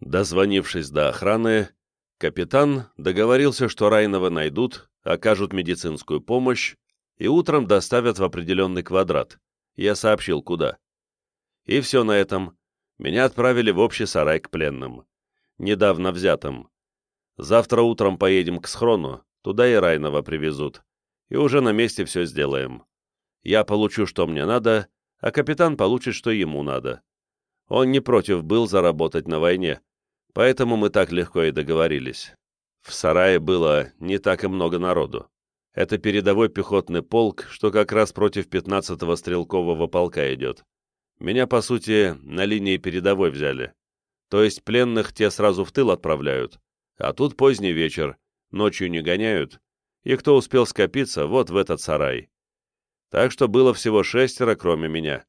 Дозвонившись до охраны, капитан договорился, что Райнова найдут, окажут медицинскую помощь и утром доставят в определенный квадрат. Я сообщил, куда. И все на этом. Меня отправили в общий сарай к пленным. Недавно взятым. Завтра утром поедем к схрону, туда и Райнова привезут. И уже на месте все сделаем. Я получу, что мне надо, а капитан получит, что ему надо. Он не против был заработать на войне, Поэтому мы так легко и договорились. В сарае было не так и много народу. Это передовой пехотный полк, что как раз против 15-го стрелкового полка идет. Меня, по сути, на линии передовой взяли. То есть пленных те сразу в тыл отправляют. А тут поздний вечер, ночью не гоняют. И кто успел скопиться, вот в этот сарай. Так что было всего шестеро, кроме меня.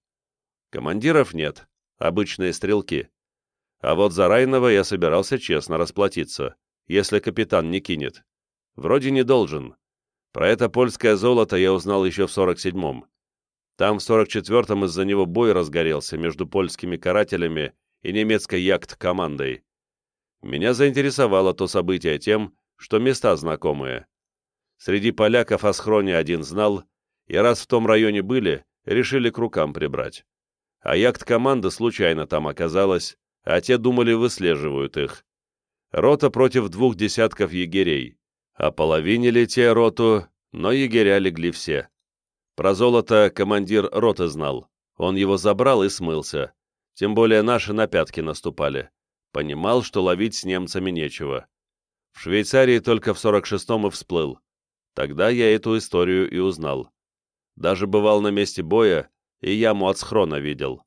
Командиров нет, обычные стрелки. А вот за Райнова я собирался честно расплатиться, если капитан не кинет. Вроде не должен. Про это польское золото я узнал еще в 47-м. Там в 44-м из-за него бой разгорелся между польскими карателями и немецкой яхт-командой. Меня заинтересовало то событие тем, что места знакомые. Среди поляков о схроне один знал, и раз в том районе были, решили к рукам прибрать. А яхт-команда случайно там оказалась, а те думали выслеживают их. Рота против двух десятков егерей. Ополовинили те роту, но егеря легли все. Про золото командир роты знал. Он его забрал и смылся. Тем более наши на пятки наступали. Понимал, что ловить с немцами нечего. В Швейцарии только в 46-м и всплыл. Тогда я эту историю и узнал. Даже бывал на месте боя и яму от схрона видел.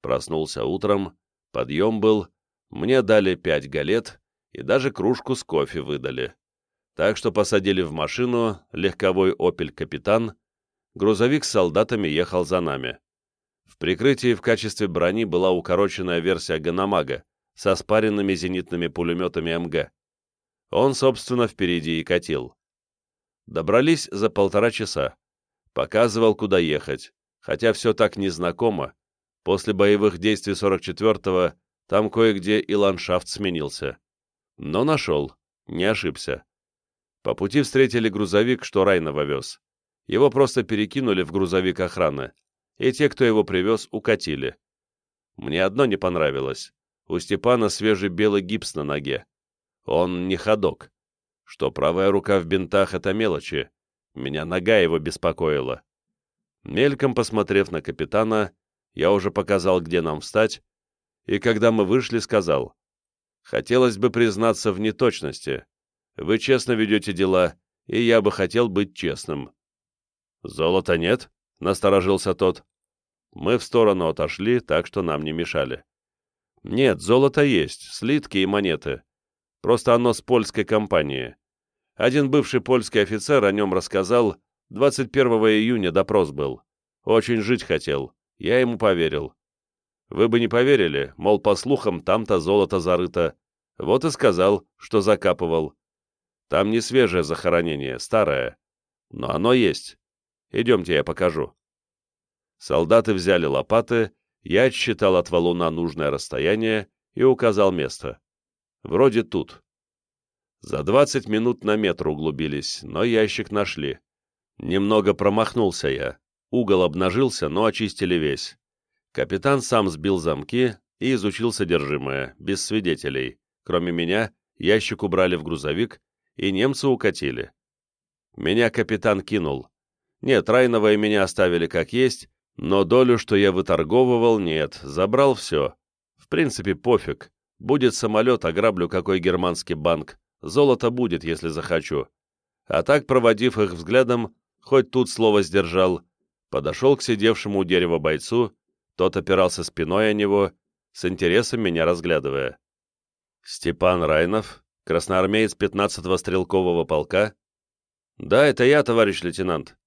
Проснулся утром, подъем был, мне дали пять галет и даже кружку с кофе выдали. Так что посадили в машину легковой «Опель Капитан», грузовик с солдатами ехал за нами. В прикрытии в качестве брони была укороченная версия «Ганамага» со спаренными зенитными пулеметами МГ. Он, собственно, впереди и катил. Добрались за полтора часа. Показывал, куда ехать, хотя все так незнакомо, После боевых действий 44-го там кое-где и ландшафт сменился. Но нашел, не ошибся. По пути встретили грузовик, что Райнова вез. Его просто перекинули в грузовик охраны, и те, кто его привез, укатили. Мне одно не понравилось. У Степана свежий белый гипс на ноге. Он не ходок. Что правая рука в бинтах — это мелочи. Меня нога его беспокоила. Мельком посмотрев на капитана, я уже показал, где нам встать, и когда мы вышли, сказал, «Хотелось бы признаться в неточности. Вы честно ведете дела, и я бы хотел быть честным». «Золота нет?» — насторожился тот. Мы в сторону отошли, так что нам не мешали. «Нет, золото есть, слитки и монеты. Просто оно с польской компании. Один бывший польский офицер о нем рассказал, 21 июня допрос был. Очень жить хотел. Я ему поверил. Вы бы не поверили, мол, по слухам, там-то золото зарыто. Вот и сказал, что закапывал. Там не свежее захоронение, старое. Но оно есть. Идемте, я покажу. Солдаты взяли лопаты, я отсчитал от валуна нужное расстояние и указал место. Вроде тут. За двадцать минут на метр углубились, но ящик нашли. Немного промахнулся я. Угол обнажился, но очистили весь. Капитан сам сбил замки и изучил содержимое, без свидетелей. Кроме меня, ящик убрали в грузовик, и немцы укатили. Меня капитан кинул. Нет, Райнова и меня оставили как есть, но долю, что я выторговывал, нет, забрал все. В принципе, пофиг. Будет самолет, ограблю какой германский банк. Золото будет, если захочу. А так, проводив их взглядом, хоть тут слово сдержал, подошел к сидевшему у дерева бойцу, тот опирался спиной о него, с интересом меня разглядывая. «Степан Райнов, красноармеец 15-го стрелкового полка?» «Да, это я, товарищ лейтенант».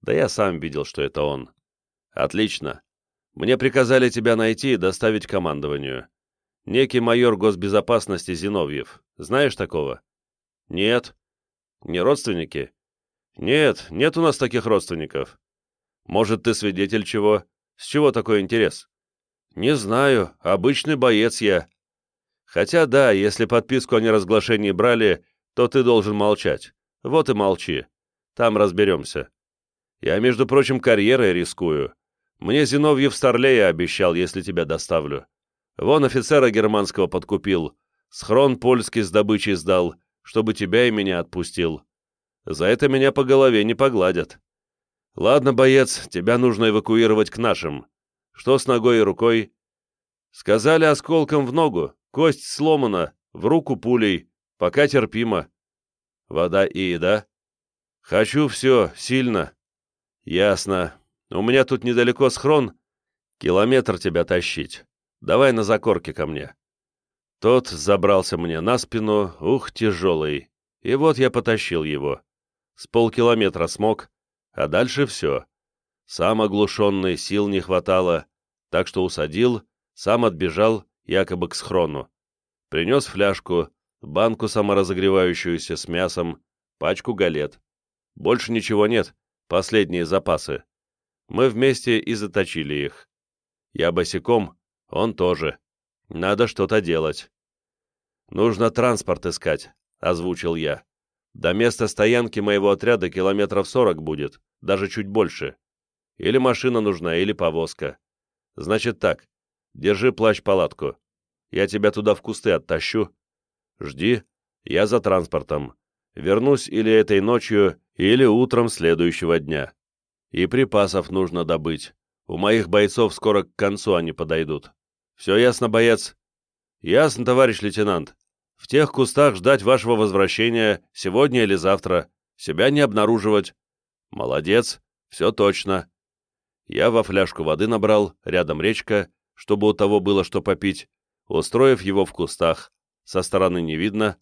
«Да я сам видел, что это он». «Отлично. Мне приказали тебя найти и доставить командованию. Некий майор госбезопасности Зиновьев. Знаешь такого?» «Нет». «Не родственники?» «Нет, нет у нас таких родственников. Может, ты свидетель чего? С чего такой интерес? Не знаю, обычный боец я. Хотя да, если подписку о неразглашении брали, то ты должен молчать. Вот и молчи. Там разберемся. Я, между прочим, карьерой рискую. Мне Зиновьев Старлея обещал, если тебя доставлю. Вон офицера германского подкупил, схрон польский с добычей сдал, чтобы тебя и меня отпустил. За это меня по голове не погладят. Ладно, боец, тебя нужно эвакуировать к нашим. Что с ногой и рукой? Сказали осколком в ногу, кость сломана, в руку пулей, пока терпимо. Вода и еда? Хочу все, сильно. Ясно. У меня тут недалеко схрон. Километр тебя тащить. Давай на закорке ко мне. Тот забрался мне на спину, ух, тяжелый. И вот я потащил его. С полкилометра смог, а дальше все. Сам оглушенный, сил не хватало, так что усадил, сам отбежал, якобы к схрону. Принес фляжку, банку саморазогревающуюся с мясом, пачку галет. Больше ничего нет, последние запасы. Мы вместе и заточили их. Я босиком, он тоже. Надо что-то делать. «Нужно транспорт искать», — озвучил я. «До места стоянки моего отряда километров сорок будет, даже чуть больше. Или машина нужна, или повозка. Значит так, держи плащ-палатку. Я тебя туда в кусты оттащу. Жди, я за транспортом. Вернусь или этой ночью, или утром следующего дня. И припасов нужно добыть. У моих бойцов скоро к концу они подойдут. Все ясно, боец? Ясно, товарищ лейтенант. В тех кустах ждать вашего возвращения сегодня или завтра. Себя не обнаруживать. Молодец, все точно. Я во фляжку воды набрал, рядом речка, чтобы у того было что попить, устроив его в кустах. Со стороны не видно.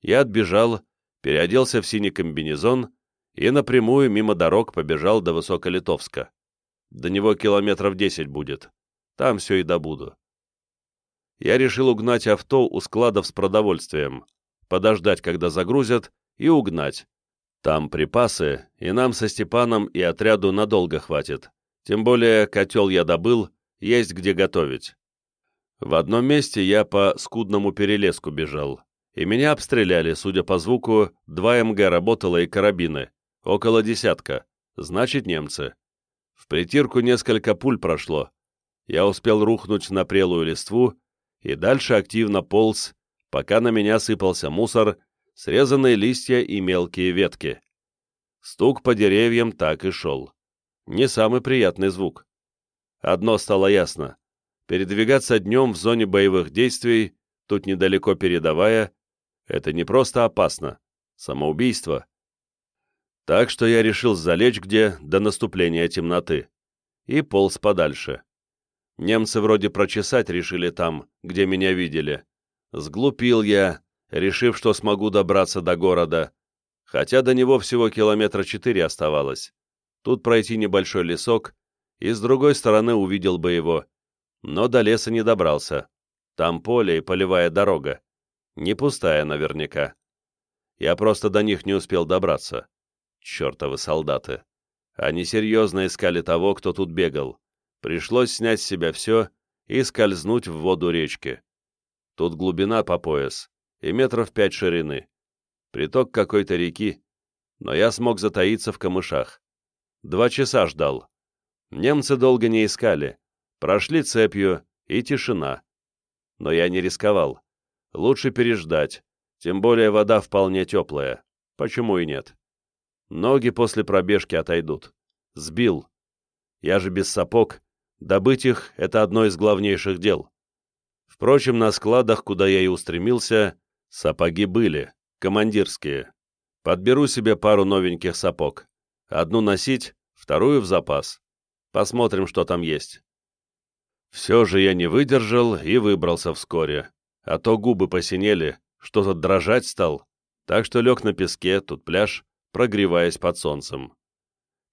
Я отбежал, переоделся в синий комбинезон и напрямую мимо дорог побежал до Высоколитовска. До него километров десять будет. Там все и добуду. Я решил угнать авто у складов с продовольствием, подождать, когда загрузят, и угнать. Там припасы, и нам со Степаном и отряду надолго хватит. Тем более котел я добыл, есть где готовить. В одном месте я по скудному перелеску бежал, и меня обстреляли, судя по звуку, два МГ работало и карабины, около десятка, значит немцы. В притирку несколько пуль прошло. Я успел рухнуть на прелую листву и дальше активно полз, пока на меня сыпался мусор, срезанные листья и мелкие ветки. Стук по деревьям так и шел. Не самый приятный звук. Одно стало ясно. Передвигаться днем в зоне боевых действий, тут недалеко передовая, это не просто опасно, самоубийство. Так что я решил залечь где до наступления темноты. И полз подальше. Немцы вроде прочесать решили там, где меня видели. Сглупил я, решив, что смогу добраться до города, хотя до него всего километра четыре оставалось. Тут пройти небольшой лесок, и с другой стороны увидел бы его. Но до леса не добрался. Там поле и полевая дорога. Не пустая наверняка. Я просто до них не успел добраться. Чертовы солдаты. Они серьезно искали того, кто тут бегал. Пришлось снять с себя все и скользнуть в воду речки. Тут глубина по пояс и метров пять ширины. Приток какой-то реки, но я смог затаиться в камышах. Два часа ждал. Немцы долго не искали. Прошли цепью, и тишина. Но я не рисковал. Лучше переждать, тем более вода вполне теплая. Почему и нет? Ноги после пробежки отойдут. Сбил. Я же без сапог. Добыть их — это одно из главнейших дел. Впрочем, на складах, куда я и устремился, сапоги были, командирские. Подберу себе пару новеньких сапог. Одну носить, вторую в запас. Посмотрим, что там есть. Все же я не выдержал и выбрался вскоре. А то губы посинели, что-то дрожать стал. Так что лег на песке, тут пляж, прогреваясь под солнцем.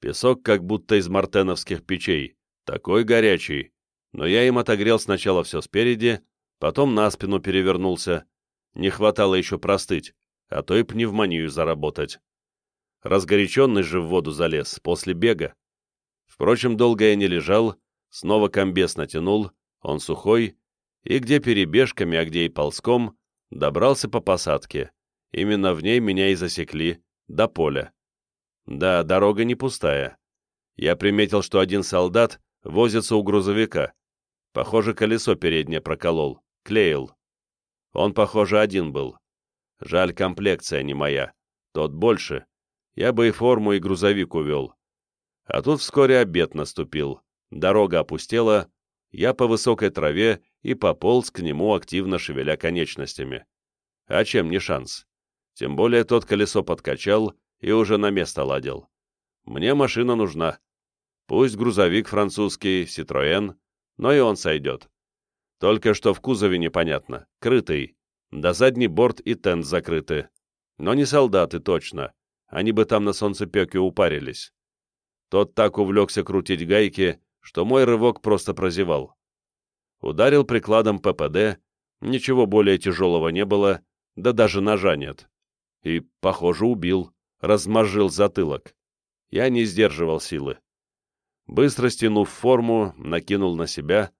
Песок как будто из мартеновских печей, такой горячий, но я им отогрел сначала все спереди, потом на спину перевернулся. Не хватало еще простыть, а то и пневмонию заработать. Разгоряченный же в воду залез после бега. Впрочем, долго я не лежал, снова комбез натянул, он сухой, и где перебежками, а где и ползком, добрался по посадке. Именно в ней меня и засекли, до поля. Да, дорога не пустая. Я приметил, что один солдат возится у грузовика. Похоже, колесо переднее проколол, клеил. Он, похоже, один был. Жаль, комплекция не моя. Тот больше. Я бы и форму, и грузовик увел. А тут вскоре обед наступил. Дорога опустела, я по высокой траве и пополз к нему, активно шевеля конечностями. А чем не шанс? Тем более тот колесо подкачал и уже на место ладил. Мне машина нужна. Пусть грузовик французский, Citroën, но и он сойдет. Только что в кузове непонятно, крытый. Да задний борт и тент закрыты. Но не солдаты точно. Они бы там на солнцепеке упарились. Тот так увлекся крутить гайки, что мой рывок просто прозевал. Ударил прикладом ППД, ничего более тяжелого не было, да даже ножа нет. И, похоже, убил, размозжил затылок. Я не сдерживал силы. Быстро стянув форму, накинул на себя,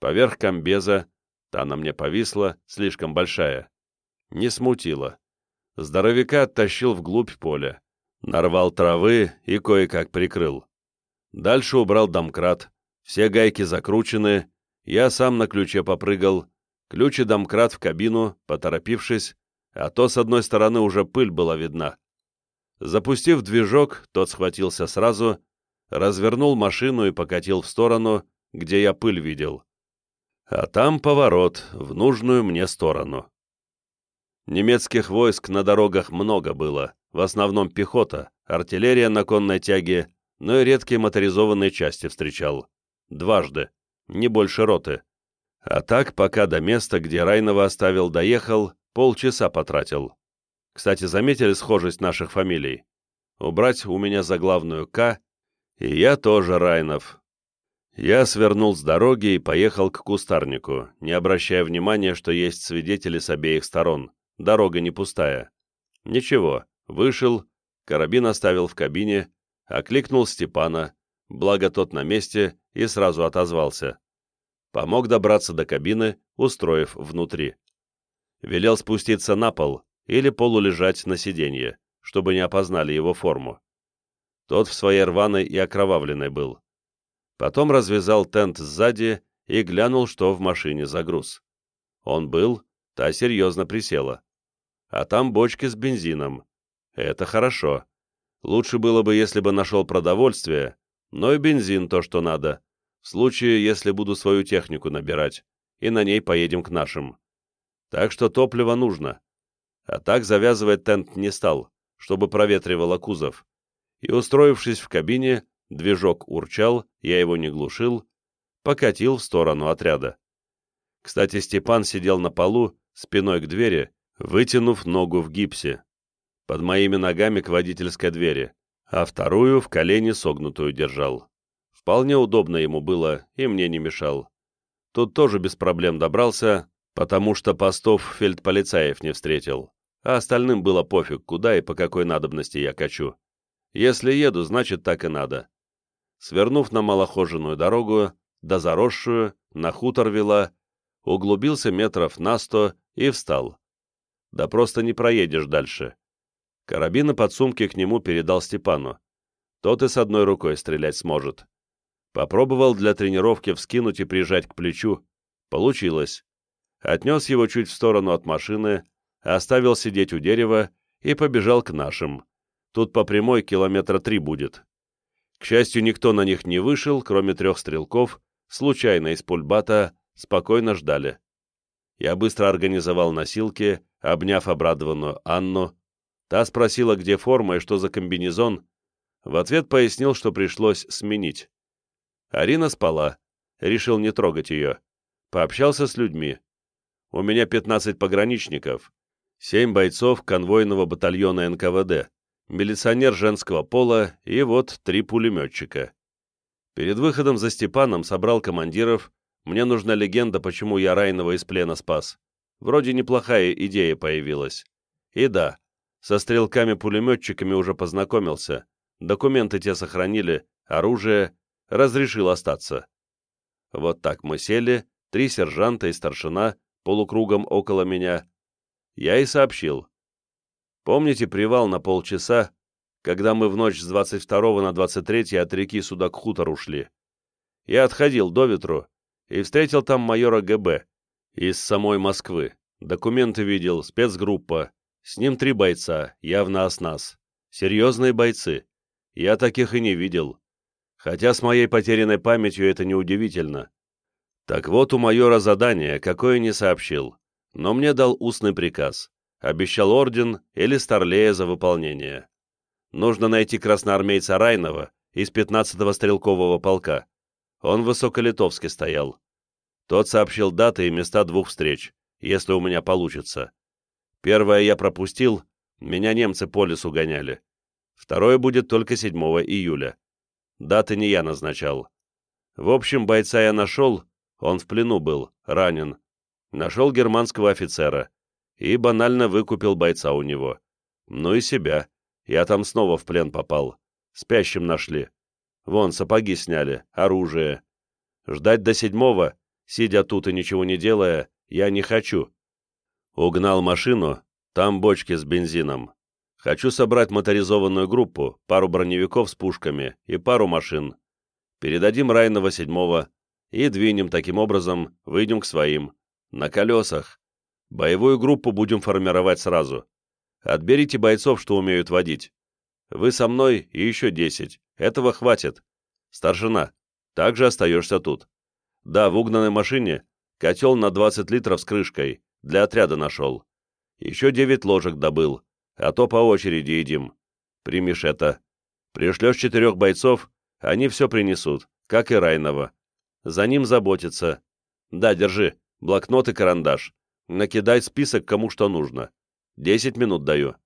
поверх комбеза, та на мне повисла, слишком большая. Не смутило. Здоровяка оттащил вглубь поля, нарвал травы и кое-как прикрыл. Дальше убрал домкрат, все гайки закручены, я сам на ключе попрыгал, ключ и домкрат в кабину, поторопившись, а то с одной стороны уже пыль была видна. Запустив движок, тот схватился сразу, развернул машину и покатил в сторону, где я пыль видел. А там поворот в нужную мне сторону. Немецких войск на дорогах много было, в основном пехота, артиллерия на конной тяге, но и редкие моторизованные части встречал. Дважды, не больше роты. А так, пока до места, где Райнова оставил, доехал, полчаса потратил. Кстати, заметили схожесть наших фамилий? Убрать у меня заглавную «К», и я тоже Райнов. Я свернул с дороги и поехал к кустарнику, не обращая внимания, что есть свидетели с обеих сторон. Дорога не пустая. Ничего, вышел, карабин оставил в кабине, окликнул Степана, благо тот на месте, и сразу отозвался. Помог добраться до кабины, устроив внутри. Велел спуститься на пол или полулежать на сиденье, чтобы не опознали его форму. Тот в своей рваной и окровавленной был. Потом развязал тент сзади и глянул, что в машине за груз. Он был, та серьезно присела. А там бочки с бензином. Это хорошо. Лучше было бы, если бы нашел продовольствие, но и бензин то, что надо, в случае, если буду свою технику набирать, и на ней поедем к нашим. Так что топливо нужно. А так завязывать тент не стал, чтобы проветривало кузов. И, устроившись в кабине, движок урчал, я его не глушил, покатил в сторону отряда. Кстати, Степан сидел на полу, спиной к двери, вытянув ногу в гипсе под моими ногами к водительской двери, а вторую в колени согнутую держал. Вполне удобно ему было, и мне не мешал. Тут тоже без проблем добрался, потому что постов фельдполицаев не встретил, а остальным было пофиг, куда и по какой надобности я качу. Если еду, значит так и надо. Свернув на малохоженную дорогу, да заросшую, на хутор вела, углубился метров на сто и встал. Да просто не проедешь дальше. Карабин и подсумки к нему передал Степану. Тот и с одной рукой стрелять сможет. Попробовал для тренировки вскинуть и прижать к плечу. Получилось. Отнес его чуть в сторону от машины, оставил сидеть у дерева и побежал к нашим. Тут по прямой километра три будет. К счастью, никто на них не вышел, кроме трех стрелков, случайно из пульбата, спокойно ждали. Я быстро организовал носилки, обняв обрадованную Анну, Та спросила, где форма и что за комбинезон. В ответ пояснил, что пришлось сменить. Арина спала. Решил не трогать ее. Пообщался с людьми. У меня 15 пограничников, 7 бойцов конвойного батальона НКВД, милиционер женского пола и вот три пулеметчика. Перед выходом за Степаном собрал командиров. Мне нужна легенда, почему я Райнова из плена спас. Вроде неплохая идея появилась. И да, со стрелками-пулеметчиками уже познакомился, документы те сохранили, оружие, разрешил остаться. Вот так мы сели, три сержанта и старшина полукругом около меня. Я и сообщил. Помните привал на полчаса, когда мы в ночь с 22 на 23 от реки сюда к хутору шли? Я отходил до ветру и встретил там майора ГБ из самой Москвы. Документы видел, спецгруппа. С ним три бойца, явно оснас. Серьезные бойцы. Я таких и не видел. Хотя с моей потерянной памятью это неудивительно. Так вот, у майора задание, какое не сообщил. Но мне дал устный приказ. Обещал орден или старлея за выполнение. Нужно найти красноармейца Райнова из 15-го стрелкового полка. Он в Высоколитовске стоял. Тот сообщил даты и места двух встреч, если у меня получится. Первое я пропустил, меня немцы по лесу гоняли. Второе будет только 7 июля. Даты не я назначал. В общем, бойца я нашел, он в плену был, ранен. Нашел германского офицера и банально выкупил бойца у него. Ну и себя. Я там снова в плен попал. Спящим нашли. Вон, сапоги сняли, оружие. Ждать до седьмого, сидя тут и ничего не делая, я не хочу. Угнал машину, там бочки с бензином. Хочу собрать моторизованную группу, пару броневиков с пушками и пару машин. Передадим Райного седьмого и двинем таким образом, выйдем к своим. На колесах. Боевую группу будем формировать сразу. Отберите бойцов, что умеют водить. Вы со мной и еще десять. Этого хватит. Старшина, также остаешься тут. Да, в угнанной машине котел на 20 литров с крышкой. Для отряда нашел. Еще девять ложек добыл а то по очереди едим. Примешь это. Пришлешь четырех бойцов, они все принесут, как и Райнова. За ним заботиться. Да, держи, блокнот и карандаш. Накидай список, кому что нужно. Десять минут даю.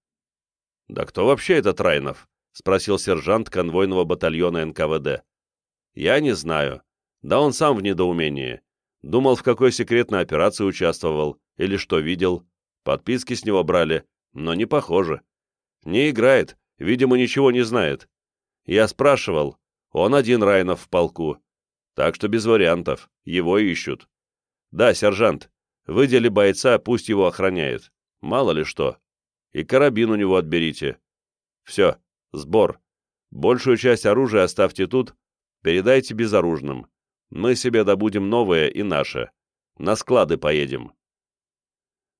«Да кто вообще этот Райнов?» — спросил сержант конвойного батальона НКВД. «Я не знаю. Да он сам в недоумении. Думал, в какой секретной операции участвовал, или что видел. Подписки с него брали, но не похоже. Не играет, видимо, ничего не знает. Я спрашивал, он один Райнов в полку. Так что без вариантов, его ищут. Да, сержант, выдели бойца, пусть его охраняет. Мало ли что. И карабин у него отберите. Все, сбор. Большую часть оружия оставьте тут, передайте безоружным. Мы себе добудем новое и наше. На склады поедем.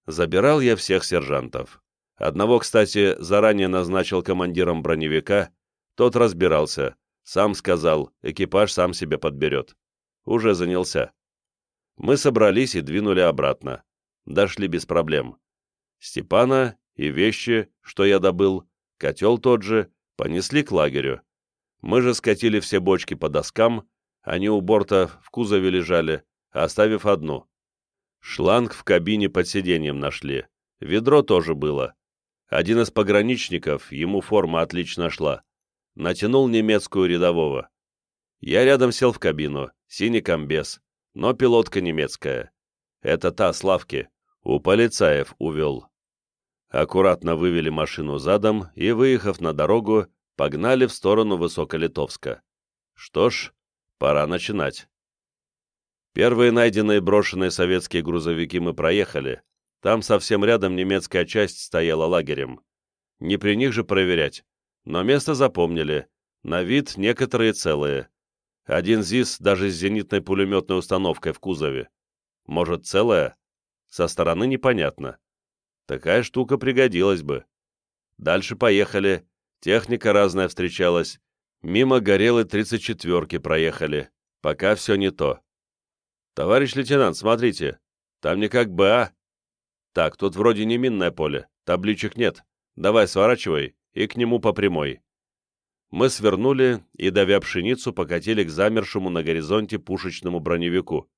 Забирал я всех сержантов. Одного, кстати, заранее назначил командиром броневика, тот разбирался, сам сказал, экипаж сам себе подберет. Уже занялся. Мы собрались и двинули обратно. Дошли без проблем. Степана и вещи, что я добыл, котел тот же, понесли к лагерю. Мы же скатили все бочки по доскам, они у борта в кузове лежали, оставив одну. Шланг в кабине под сиденьем нашли. Ведро тоже было. Один из пограничников, ему форма отлично шла, натянул немецкую рядового. Я рядом сел в кабину, синий комбез, но пилотка немецкая. Это та Славки, у полицаев увел. Аккуратно вывели машину задом и, выехав на дорогу, погнали в сторону Высоколитовска. Что ж, пора начинать. Первые найденные брошенные советские грузовики мы проехали, там совсем рядом немецкая часть стояла лагерем. Не при них же проверять. Но место запомнили. На вид некоторые целые. Один ЗИС даже с зенитной пулеметной установкой в кузове. Может, целая? Со стороны непонятно. Такая штука пригодилась бы. Дальше поехали. Техника разная встречалась. Мимо горелой 34-ки проехали. Пока все не то. Товарищ лейтенант, смотрите. Там не как БА, «Так, тут вроде не минное поле, табличек нет. Давай сворачивай и к нему по прямой». Мы свернули и, давя пшеницу, покатили к замершему на горизонте пушечному броневику.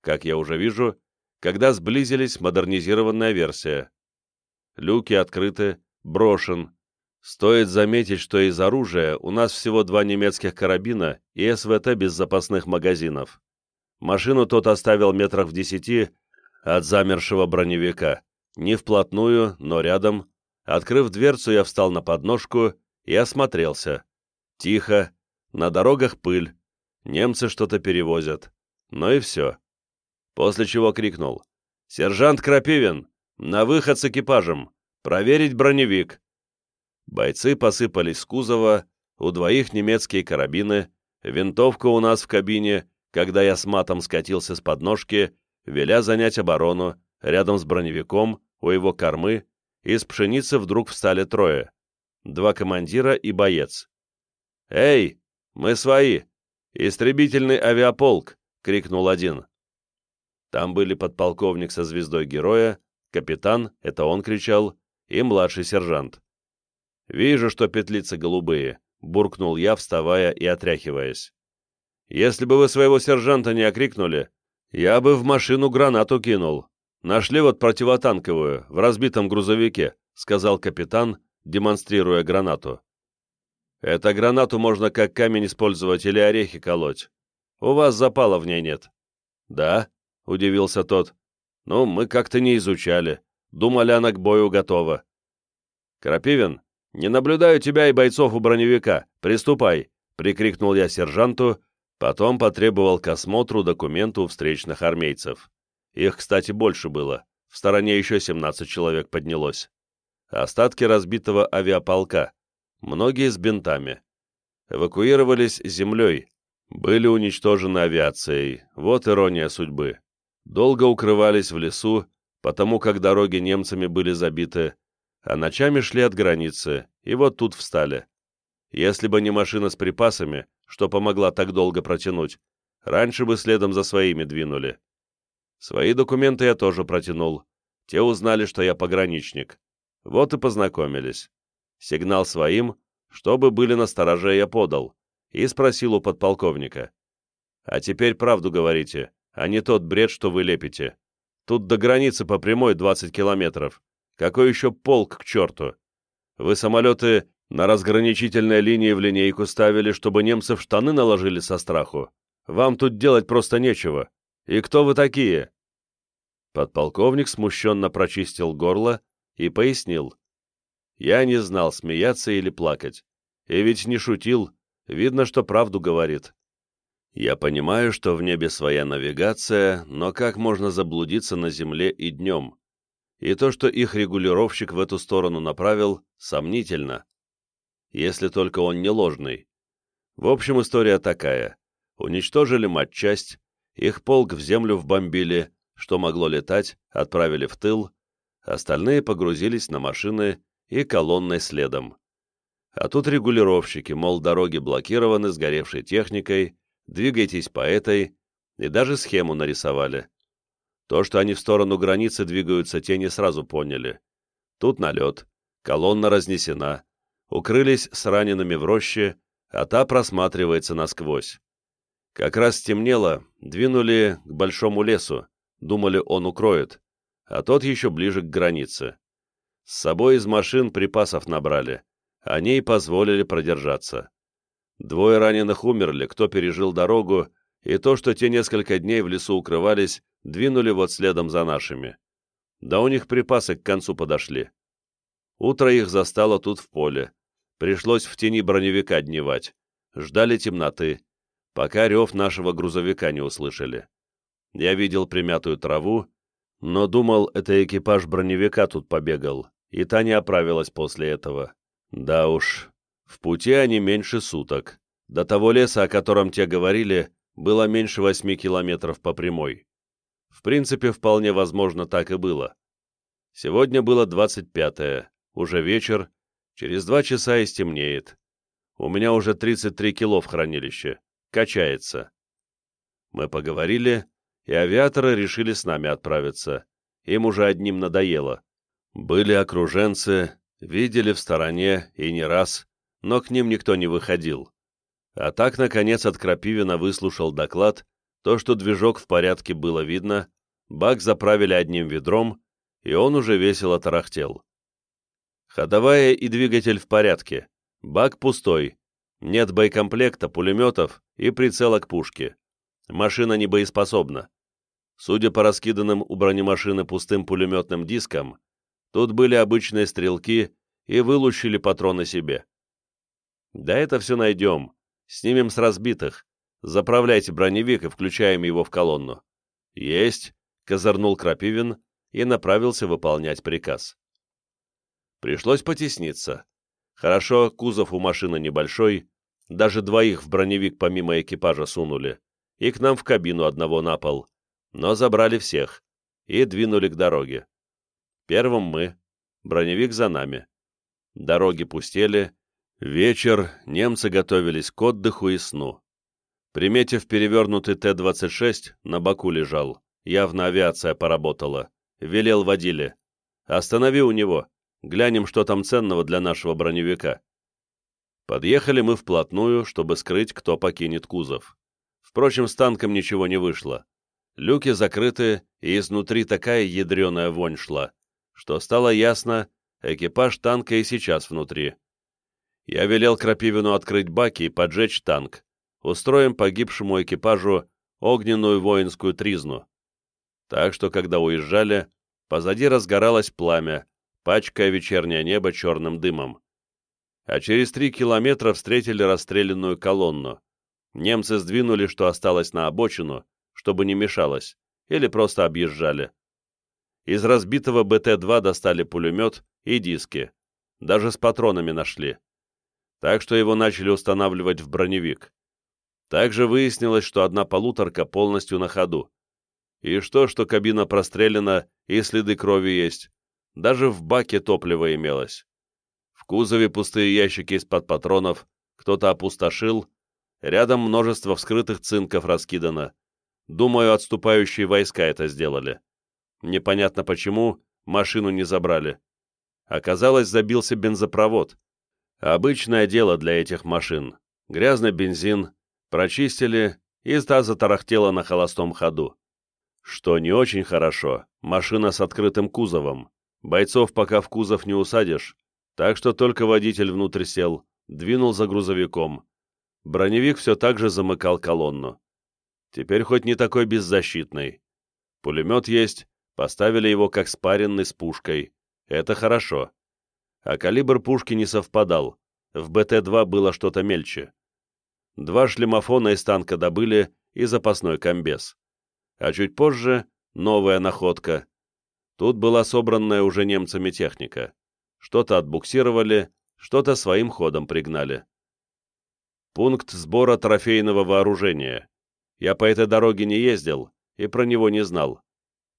Как я уже вижу, когда сблизились, модернизированная версия. Люки открыты, брошен. Стоит заметить, что из оружия у нас всего два немецких карабина и СВТ без запасных магазинов. Машину тот оставил метрах в десяти от замершего броневика. Не вплотную, но рядом. Открыв дверцу, я встал на подножку и осмотрелся. Тихо, на дорогах пыль. Немцы что-то перевозят. Ну и все. после чего крикнул «Сержант Крапивин! На выход с экипажем! Проверить броневик!» Бойцы посыпались с кузова, у двоих немецкие карабины, винтовка у нас в кабине, когда я с матом скатился с подножки, веля занять оборону, рядом с броневиком, у его кормы, из пшеницы вдруг встали трое. Два командира и боец. «Эй, мы свои! Истребительный авиаполк!» — крикнул один. Там были подполковник со звездой героя, капитан, это он кричал, и младший сержант. «Вижу, что петлицы голубые», — буркнул я, вставая и отряхиваясь. «Если бы вы своего сержанта не окрикнули, я бы в машину гранату кинул. Нашли вот противотанковую, в разбитом грузовике», — сказал капитан, демонстрируя гранату. «Это гранату можно как камень использовать или орехи колоть. У вас запала в ней нет». «Да», — удивился тот. «Ну, мы как-то не изучали. Думали, она к бою готова». «Крапивин, не наблюдаю тебя и бойцов у броневика. Приступай!» — прикрикнул я сержанту, потом потребовал к осмотру документу встречных армейцев. Их, кстати, больше было. В стороне еще 17 человек поднялось. Остатки разбитого авиаполка. Многие с бинтами. Эвакуировались землей. Были уничтожены авиацией. Вот ирония судьбы. Долго укрывались в лесу, потому как дороги немцами были забиты, а ночами шли от границы, и вот тут встали. Если бы не машина с припасами, что помогла так долго протянуть, раньше бы следом за своими двинули. Свои документы я тоже протянул. Те узнали, что я пограничник. Вот и познакомились. Сигнал своим, чтобы были на стороже, я подал. И спросил у подполковника. А теперь правду говорите, а не тот бред, что вы лепите. Тут до границы по прямой 20 километров. Какой еще полк к черту? Вы самолеты на разграничительной линии в линейку ставили, чтобы немцы в штаны наложили со страху. Вам тут делать просто нечего. И кто вы такие?» Подполковник смущенно прочистил горло и пояснил. «Я не знал, смеяться или плакать. И ведь не шутил, видно, что правду говорит. Я понимаю, что в небе своя навигация, но как можно заблудиться на земле и днем? И то, что их регулировщик в эту сторону направил, сомнительно. Если только он не ложный. В общем, история такая. Уничтожили матчасть, их полк в землю вбомбили, что могло летать, отправили в тыл, остальные погрузились на машины и колонной следом. А тут регулировщики, мол, дороги блокированы сгоревшей техникой, двигайтесь по этой, и даже схему нарисовали. То, что они в сторону границы двигаются, те не сразу поняли. Тут налет, колонна разнесена, укрылись с ранеными в роще, а та просматривается насквозь. Как раз стемнело, двинули к большому лесу, думали, он укроет, а тот еще ближе к границе. С собой из машин припасов набрали, они и позволили продержаться. Двое раненых умерли, кто пережил дорогу, и то, что те несколько дней в лесу укрывались, двинули вот следом за нашими. Да у них припасы к концу подошли. Утро их застало тут в поле. Пришлось в тени броневика дневать. Ждали темноты пока рев нашего грузовика не услышали. Я видел примятую траву, но думал, это экипаж броневика тут побегал, и та не оправилась после этого. Да уж, в пути они меньше суток. До того леса, о котором те говорили, было меньше восьми километров по прямой. В принципе, вполне возможно, так и было. Сегодня было 25-е, уже вечер, через два часа и стемнеет. У меня уже 33 кило в хранилище качается. Мы поговорили, и авиаторы решили с нами отправиться. Им уже одним надоело. Были окруженцы, видели в стороне и не раз, но к ним никто не выходил. А так, наконец, от Крапивина выслушал доклад, то, что движок в порядке было видно, бак заправили одним ведром, и он уже весело тарахтел. Ходовая и двигатель в порядке, бак пустой, нет боекомплекта, пулеметов и прицела к пушке. Машина не боеспособна. Судя по раскиданным у бронемашины пустым пулеметным дискам, тут были обычные стрелки и вылущили патроны себе. Да это все найдем. Снимем с разбитых. Заправляйте броневик и включаем его в колонну. «Есть», — козырнул Крапивин и направился выполнять приказ. Пришлось потесниться. Хорошо, кузов у машины небольшой, даже двоих в броневик помимо экипажа сунули, и к нам в кабину одного на пол, но забрали всех и двинули к дороге. Первым мы, броневик за нами. Дороги пустели, вечер, немцы готовились к отдыху и сну. Приметив перевернутый Т-26, на боку лежал, явно авиация поработала, велел водили. «Останови у него, глянем, что там ценного для нашего броневика». Подъехали мы вплотную, чтобы скрыть, кто покинет кузов. Впрочем, с танком ничего не вышло. Люки закрыты, и изнутри такая ядреная вонь шла, что стало ясно, экипаж танка и сейчас внутри. Я велел Крапивину открыть баки и поджечь танк. Устроим погибшему экипажу огненную воинскую тризну. Так что, когда уезжали, позади разгоралось пламя, пачкая вечернее небо черным дымом а через три километра встретили расстрелянную колонну. Немцы сдвинули, что осталось на обочину, чтобы не мешалось, или просто объезжали. Из разбитого БТ-2 достали пулемет и диски, даже с патронами нашли. Так что его начали устанавливать в броневик. Также выяснилось, что одна полуторка полностью на ходу. И что, что кабина прострелена и следы крови есть. Даже в баке топливо имелось кузове пустые ящики из-под патронов, кто-то опустошил, рядом множество вскрытых цинков раскидано. Думаю, отступающие войска это сделали. Непонятно почему, машину не забрали. Оказалось, забился бензопровод. Обычное дело для этих машин. Грязный бензин, прочистили, и та затарахтела на холостом ходу. Что не очень хорошо, машина с открытым кузовом. Бойцов пока в кузов не усадишь, так что только водитель внутрь сел, двинул за грузовиком. Броневик все так же замыкал колонну. Теперь хоть не такой беззащитный. Пулемет есть, поставили его как спаренный с пушкой. Это хорошо. А калибр пушки не совпадал. В БТ-2 было что-то мельче. Два шлемофона из танка добыли и запасной комбез. А чуть позже новая находка. Тут была собранная уже немцами техника. Что-то отбуксировали, что-то своим ходом пригнали. Пункт сбора трофейного вооружения. Я по этой дороге не ездил и про него не знал.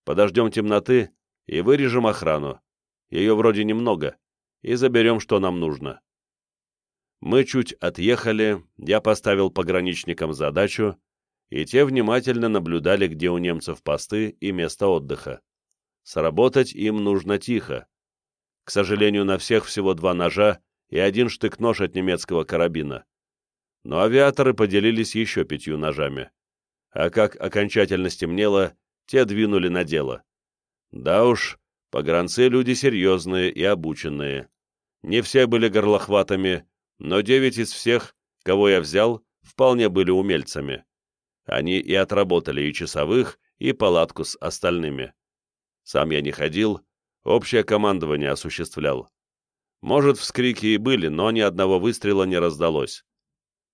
Подождем темноты и вырежем охрану. Ее вроде немного. И заберем, что нам нужно. Мы чуть отъехали, я поставил пограничникам задачу, и те внимательно наблюдали, где у немцев посты и место отдыха. Сработать им нужно тихо, к сожалению, на всех всего два ножа и один штык-нож от немецкого карабина. Но авиаторы поделились еще пятью ножами. А как окончательно стемнело, те двинули на дело. Да уж, погранцы люди серьезные и обученные. Не все были горлохватами, но девять из всех, кого я взял, вполне были умельцами. Они и отработали и часовых, и палатку с остальными. Сам я не ходил, Общее командование осуществлял. Может, вскрики и были, но ни одного выстрела не раздалось.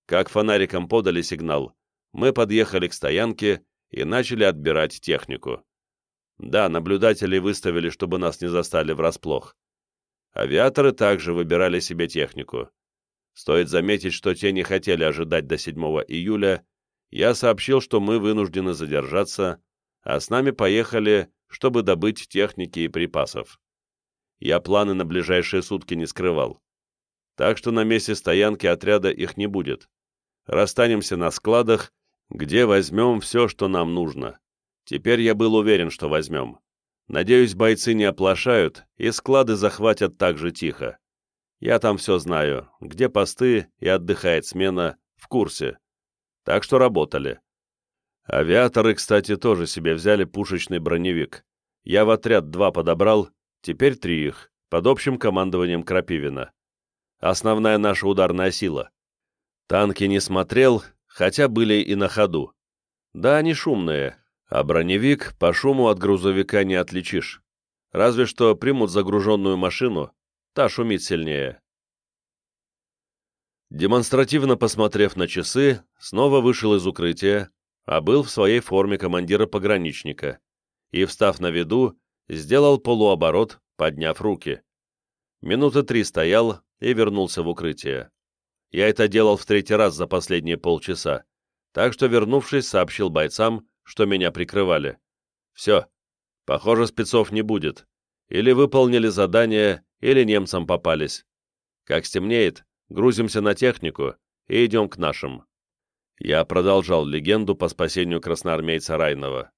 Как фонариком подали сигнал, мы подъехали к стоянке и начали отбирать технику. Да, наблюдатели выставили, чтобы нас не застали врасплох. Авиаторы также выбирали себе технику. Стоит заметить, что те не хотели ожидать до 7 июля. Я сообщил, что мы вынуждены задержаться, а с нами поехали чтобы добыть техники и припасов. Я планы на ближайшие сутки не скрывал. Так что на месте стоянки отряда их не будет. Расстанемся на складах, где возьмем все, что нам нужно. Теперь я был уверен, что возьмем. Надеюсь, бойцы не оплошают, и склады захватят так же тихо. Я там все знаю, где посты и отдыхает смена, в курсе. Так что работали. Авиаторы, кстати, тоже себе взяли пушечный броневик. Я в отряд два подобрал, теперь три их, под общим командованием Крапивина. Основная наша ударная сила. Танки не смотрел, хотя были и на ходу. Да, они шумные, а броневик по шуму от грузовика не отличишь. Разве что примут загруженную машину, та шумит сильнее. Демонстративно посмотрев на часы, снова вышел из укрытия, а был в своей форме командира пограничника, и, встав на виду, сделал полуоборот, подняв руки. Минуты три стоял и вернулся в укрытие. Я это делал в третий раз за последние полчаса, так что, вернувшись, сообщил бойцам, что меня прикрывали. Все, похоже, спецов не будет. Или выполнили задание, или немцам попались. Как стемнеет, грузимся на технику и идем к нашим. Я продолжал легенду по спасению красноармейца Райнова.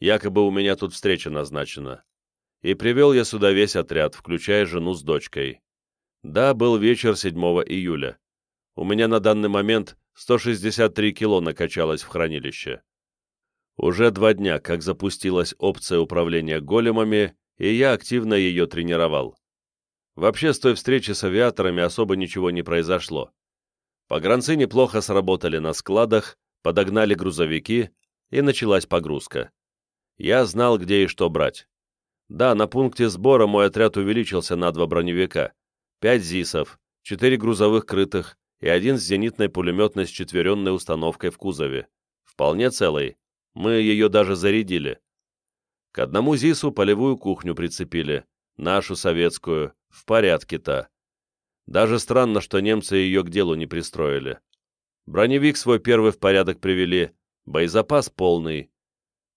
Якобы у меня тут встреча назначена. И привел я сюда весь отряд, включая жену с дочкой. Да, был вечер 7 июля. У меня на данный момент 163 кило накачалось в хранилище. Уже два дня, как запустилась опция управления големами, и я активно ее тренировал. Вообще, с той встречи с авиаторами особо ничего не произошло. Погранцы неплохо сработали на складах, подогнали грузовики, и началась погрузка. Я знал, где и что брать. Да, на пункте сбора мой отряд увеличился на два броневика, пять ЗИСов, четыре грузовых крытых и один с зенитной пулеметной с четверенной установкой в кузове. Вполне целый. Мы ее даже зарядили. К одному ЗИСу полевую кухню прицепили, нашу советскую, в порядке-то. Даже странно, что немцы ее к делу не пристроили. Броневик свой первый в порядок привели, боезапас полный.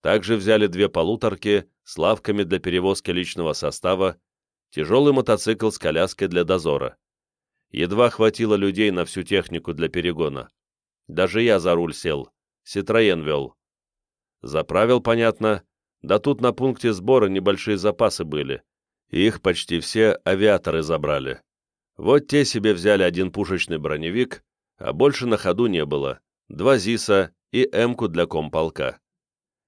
Также взяли две полуторки с лавками для перевозки личного состава, тяжелый мотоцикл с коляской для дозора. Едва хватило людей на всю технику для перегона. Даже я за руль сел, Ситроен вел. Заправил, понятно, да тут на пункте сбора небольшие запасы были, их почти все авиаторы забрали. Вот те себе взяли один пушечный броневик, а больше на ходу не было, два ЗИСа и Эмку для комполка.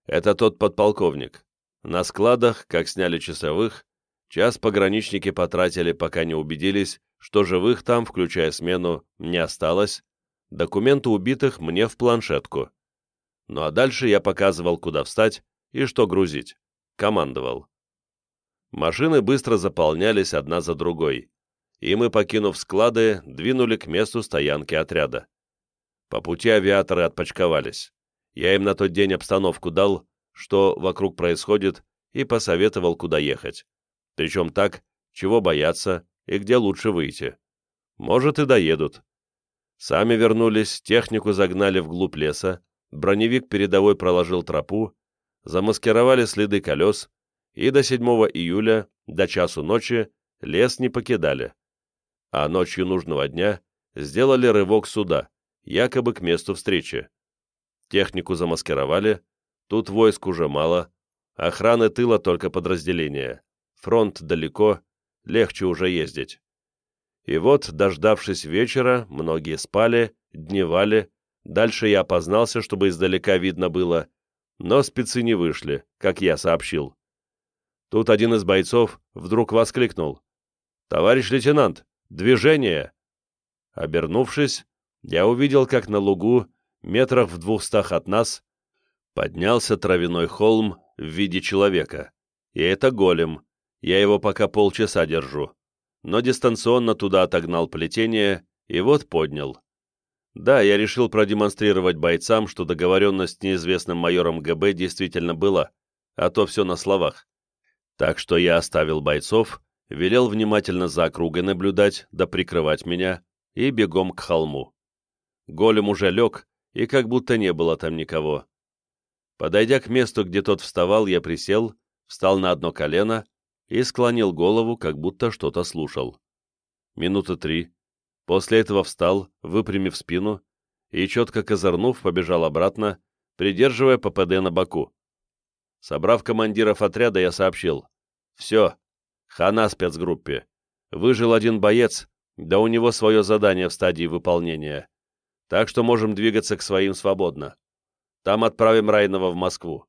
Это тот подполковник. На складах, как сняли часовых, час пограничники потратили, пока не убедились, что живых там, включая смену, не осталось, документы убитых мне в планшетку. Ну а дальше я показывал, куда встать и что грузить. Командовал. Машины быстро заполнялись одна за другой, и мы, покинув склады, двинули к месту стоянки отряда. По пути авиаторы отпочковались. Я им на тот день обстановку дал, что вокруг происходит, и посоветовал, куда ехать. Причем так, чего бояться и где лучше выйти. Может, и доедут. Сами вернулись, технику загнали вглубь леса, броневик передовой проложил тропу, замаскировали следы колес, и до 7 июля, до часу ночи, лес не покидали. А ночью нужного дня сделали рывок сюда, якобы к месту встречи. Технику замаскировали, тут войск уже мало, охраны тыла только подразделения, фронт далеко, легче уже ездить. И вот, дождавшись вечера, многие спали, дневали, дальше я опознался, чтобы издалека видно было, но спецы не вышли, как я сообщил. Тут один из бойцов вдруг воскликнул. «Товарищ лейтенант, движение!» Обернувшись, я увидел, как на лугу, метрах в двухстах от нас, поднялся травяной холм в виде человека. И это голем. Я его пока полчаса держу. Но дистанционно туда отогнал плетение и вот поднял. Да, я решил продемонстрировать бойцам, что договоренность с неизвестным майором ГБ действительно была, а то все на словах. Так что я оставил бойцов, велел внимательно за округой наблюдать, да прикрывать меня, и бегом к холму. Голем уже лег, и как будто не было там никого. Подойдя к месту, где тот вставал, я присел, встал на одно колено и склонил голову, как будто что-то слушал. Минуты три. После этого встал, выпрямив спину, и, четко козырнув, побежал обратно, придерживая ППД на боку. Собрав командиров отряда, я сообщил. «Все, хана спецгруппе. Выжил один боец, да у него свое задание в стадии выполнения. Так что можем двигаться к своим свободно. Там отправим Райнова в Москву.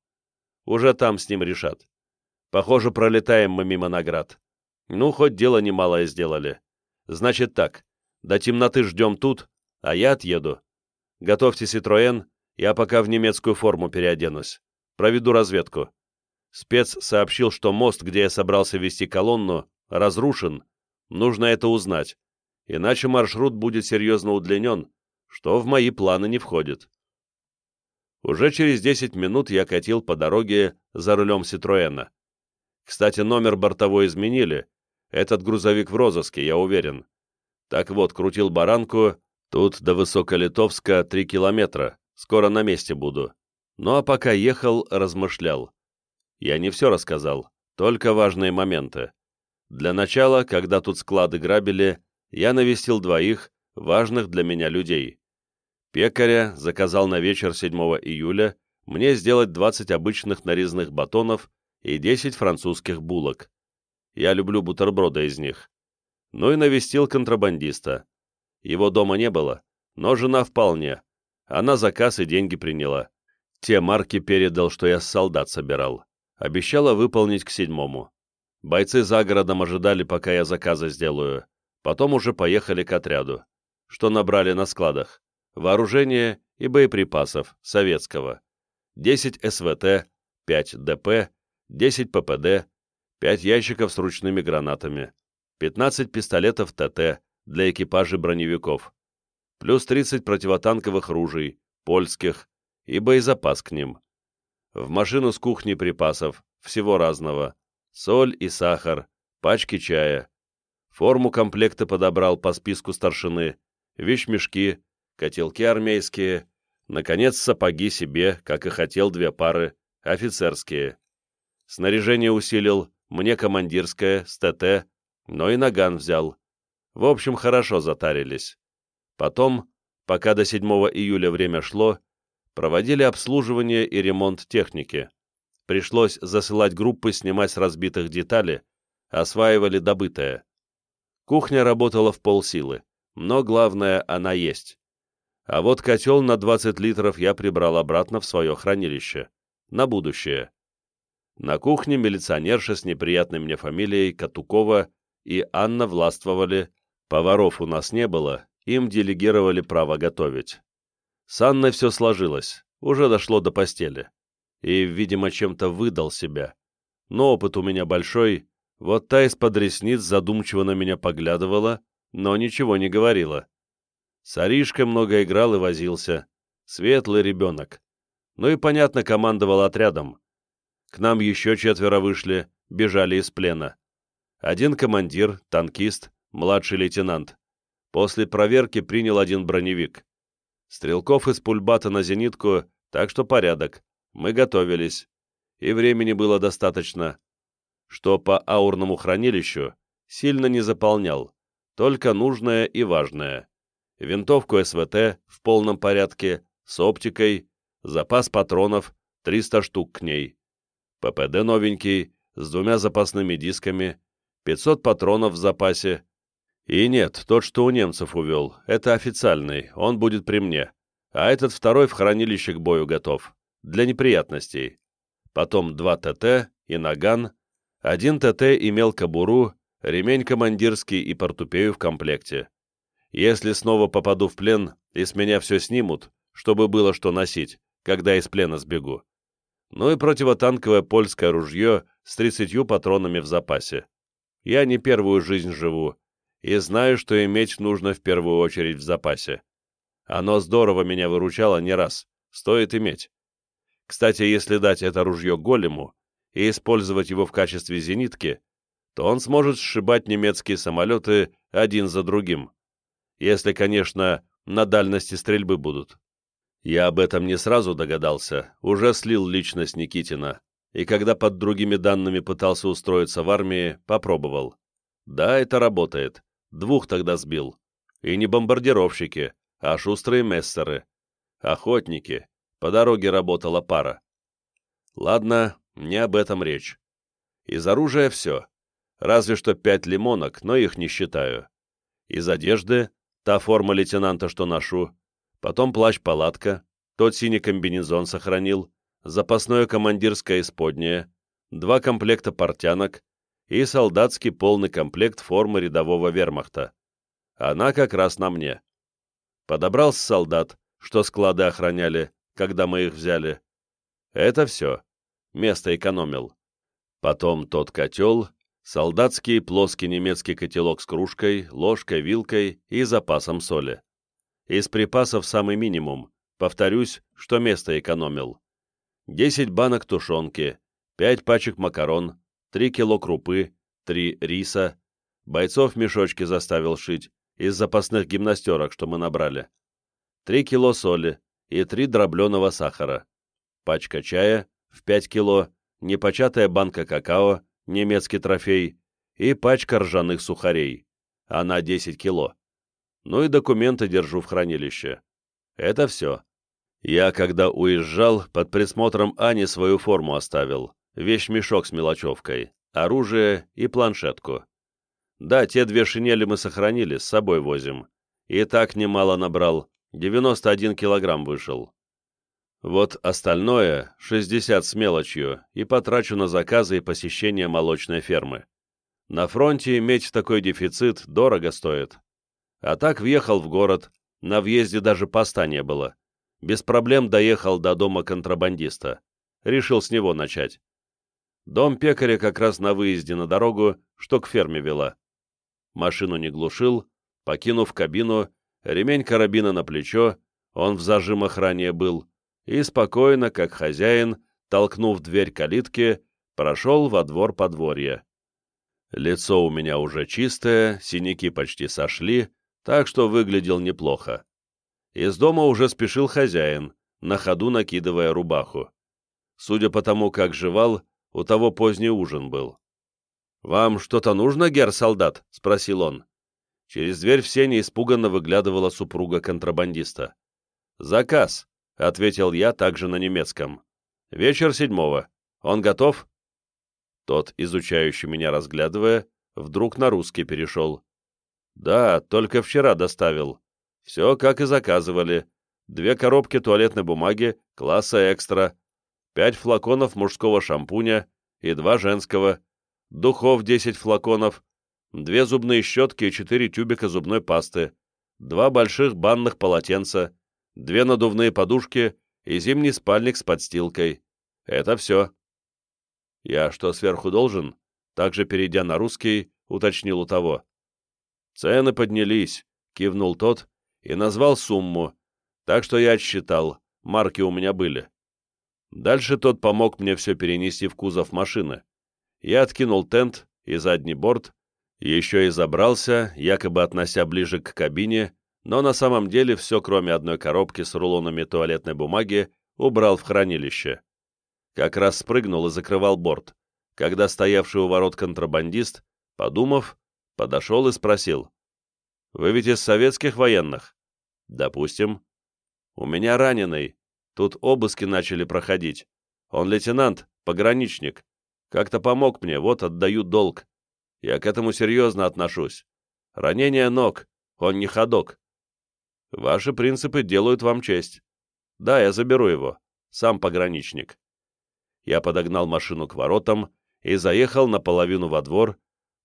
Уже там с ним решат. Похоже, пролетаем мы мимо наград. Ну, хоть дело немалое сделали. Значит так, до темноты ждем тут, а я отъеду. Готовьте Ситроен, я пока в немецкую форму переоденусь. Проведу разведку. Спец сообщил, что мост, где я собрался вести колонну, разрушен. Нужно это узнать. Иначе маршрут будет серьезно удлинен, что в мои планы не входит. Уже через 10 минут я катил по дороге за рулем Ситроэна. Кстати, номер бортовой изменили. Этот грузовик в розыске, я уверен. Так вот, крутил баранку, тут до Высоколитовска 3 километра, скоро на месте буду. Ну а пока ехал, размышлял. Я не все рассказал, только важные моменты. Для начала, когда тут склады грабили, я навестил двоих, важных для меня людей. Пекаря заказал на вечер 7 июля мне сделать 20 обычных нарезанных батонов и 10 французских булок. Я люблю бутерброды из них. Ну и навестил контрабандиста. Его дома не было, но жена вполне. Она заказ и деньги приняла. Те марки передал, что я с солдат собирал. Обещала выполнить к седьмому. Бойцы за городом ожидали, пока я заказы сделаю. Потом уже поехали к отряду. Что набрали на складах? Вооружение и боеприпасов советского. 10 СВТ, 5 ДП, 10 ППД, 5 ящиков с ручными гранатами, 15 пистолетов ТТ для экипажей броневиков, плюс 30 противотанковых ружей, польских, и боезапас к ним. В машину с кухни припасов, всего разного, соль и сахар, пачки чая. Форму комплекта подобрал по списку старшины, вещмешки, котелки армейские, наконец, сапоги себе, как и хотел, две пары, офицерские. Снаряжение усилил, мне командирское, с ТТ, но и наган взял. В общем, хорошо затарились. Потом, пока до 7 июля время шло, проводили обслуживание и ремонт техники. Пришлось засылать группы снимать с разбитых детали, осваивали добытое. Кухня работала в полсилы, но главное, она есть. А вот котел на 20 литров я прибрал обратно в свое хранилище. На будущее. На кухне милиционерша с неприятной мне фамилией Катукова и Анна властвовали, поваров у нас не было, им делегировали право готовить. С Анной все сложилось, уже дошло до постели. И, видимо, чем-то выдал себя. Но опыт у меня большой, вот та из-под ресниц задумчиво на меня поглядывала, но ничего не говорила. С Аришкой много играл и возился. Светлый ребенок. Ну и, понятно, командовал отрядом. К нам еще четверо вышли, бежали из плена. Один командир, танкист, младший лейтенант. После проверки принял один броневик. Стрелков из пульбата на зенитку, так что порядок. Мы готовились. И времени было достаточно. Что по аурному хранилищу сильно не заполнял, только нужное и важное. Винтовку СВТ в полном порядке, с оптикой, запас патронов, 300 штук к ней. ППД новенький, с двумя запасными дисками, 500 патронов в запасе, и нет, тот, что у немцев увел, это официальный, он будет при мне. А этот второй в хранилище к бою готов. Для неприятностей. Потом два ТТ и наган. Один ТТ имел кобуру, ремень командирский и портупею в комплекте. Если снова попаду в плен и с меня все снимут, чтобы было что носить, когда из плена сбегу. Ну и противотанковое польское ружье с 30 патронами в запасе. Я не первую жизнь живу, и знаю, что иметь нужно в первую очередь в запасе. Оно здорово меня выручало не раз, стоит иметь. Кстати, если дать это ружье голему и использовать его в качестве зенитки, то он сможет сшибать немецкие самолеты один за другим. Если, конечно, на дальности стрельбы будут. Я об этом не сразу догадался, уже слил личность Никитина, и когда под другими данными пытался устроиться в армии, попробовал. Да, это работает. Двух тогда сбил. И не бомбардировщики, а шустрые мессеры. Охотники. По дороге работала пара. Ладно, не об этом речь. Из оружия все. Разве что пять лимонок, но их не считаю. Из одежды та форма лейтенанта, что ношу. Потом плащ-палатка, тот синий комбинезон сохранил, запасное командирское исподнее, два комплекта портянок, и солдатский полный комплект формы рядового вермахта. Она как раз на мне. Подобрался солдат, что склады охраняли, когда мы их взяли. Это все. Место экономил. Потом тот котел, солдатский плоский немецкий котелок с кружкой, ложкой, вилкой и запасом соли. Из припасов самый минимум, повторюсь, что место экономил. 10 банок тушенки, 5 пачек макарон, 3 кило крупы, 3 риса, бойцов мешочки заставил шить из запасных гимнастерок, что мы набрали, 3 кило соли и 3 дробленого сахара, пачка чая в 5 кило, непочатая банка какао, немецкий трофей и пачка ржаных сухарей, она 10 кило. Ну и документы держу в хранилище. Это все. Я, когда уезжал, под присмотром Ани свою форму оставил, вещь-мешок с мелочевкой, оружие и планшетку. Да, те две шинели мы сохранили, с собой возим. И так немало набрал, 91 килограмм вышел. Вот остальное, 60 с мелочью, и потрачу на заказы и посещение молочной фермы. На фронте иметь такой дефицит дорого стоит. А так въехал в город, на въезде даже поста не было. Без проблем доехал до дома контрабандиста. Решил с него начать. Дом пекаря как раз на выезде на дорогу, что к ферме вела. Машину не глушил, покинув кабину, ремень карабина на плечо, он в зажимах ранее был, и спокойно, как хозяин, толкнув дверь калитки, прошел во двор подворья. Лицо у меня уже чистое, синяки почти сошли, так что выглядел неплохо. Из дома уже спешил хозяин, на ходу накидывая рубаху. Судя по тому, как жевал, у того поздний ужин был. «Вам что-то нужно, гер-солдат?» — спросил он. Через дверь в сене испуганно выглядывала супруга контрабандиста. «Заказ», — ответил я также на немецком. «Вечер седьмого. Он готов?» Тот, изучающий меня разглядывая, вдруг на русский перешел. «Да, только вчера доставил. Все, как и заказывали. Две коробки туалетной бумаги, класса экстра, пять флаконов мужского шампуня и два женского, духов 10 флаконов, две зубные щетки и четыре тюбика зубной пасты, два больших банных полотенца, две надувные подушки и зимний спальник с подстилкой. Это все. Я что, сверху должен? Также, перейдя на русский, уточнил у того. «Цены поднялись», — кивнул тот и назвал сумму, так что я отсчитал, марки у меня были. Дальше тот помог мне все перенести в кузов машины. Я откинул тент и задний борт, еще и забрался, якобы относя ближе к кабине, но на самом деле все, кроме одной коробки с рулонами туалетной бумаги, убрал в хранилище. Как раз спрыгнул и закрывал борт, когда стоявший у ворот контрабандист, подумав, подошел и спросил. «Вы ведь из советских военных?» «Допустим». «У меня раненый. Тут обыски начали проходить. Он лейтенант, пограничник. Как-то помог мне, вот отдаю долг. Я к этому серьезно отношусь. Ранение ног, он не ходок. Ваши принципы делают вам честь. Да, я заберу его. Сам пограничник». Я подогнал машину к воротам и заехал наполовину во двор,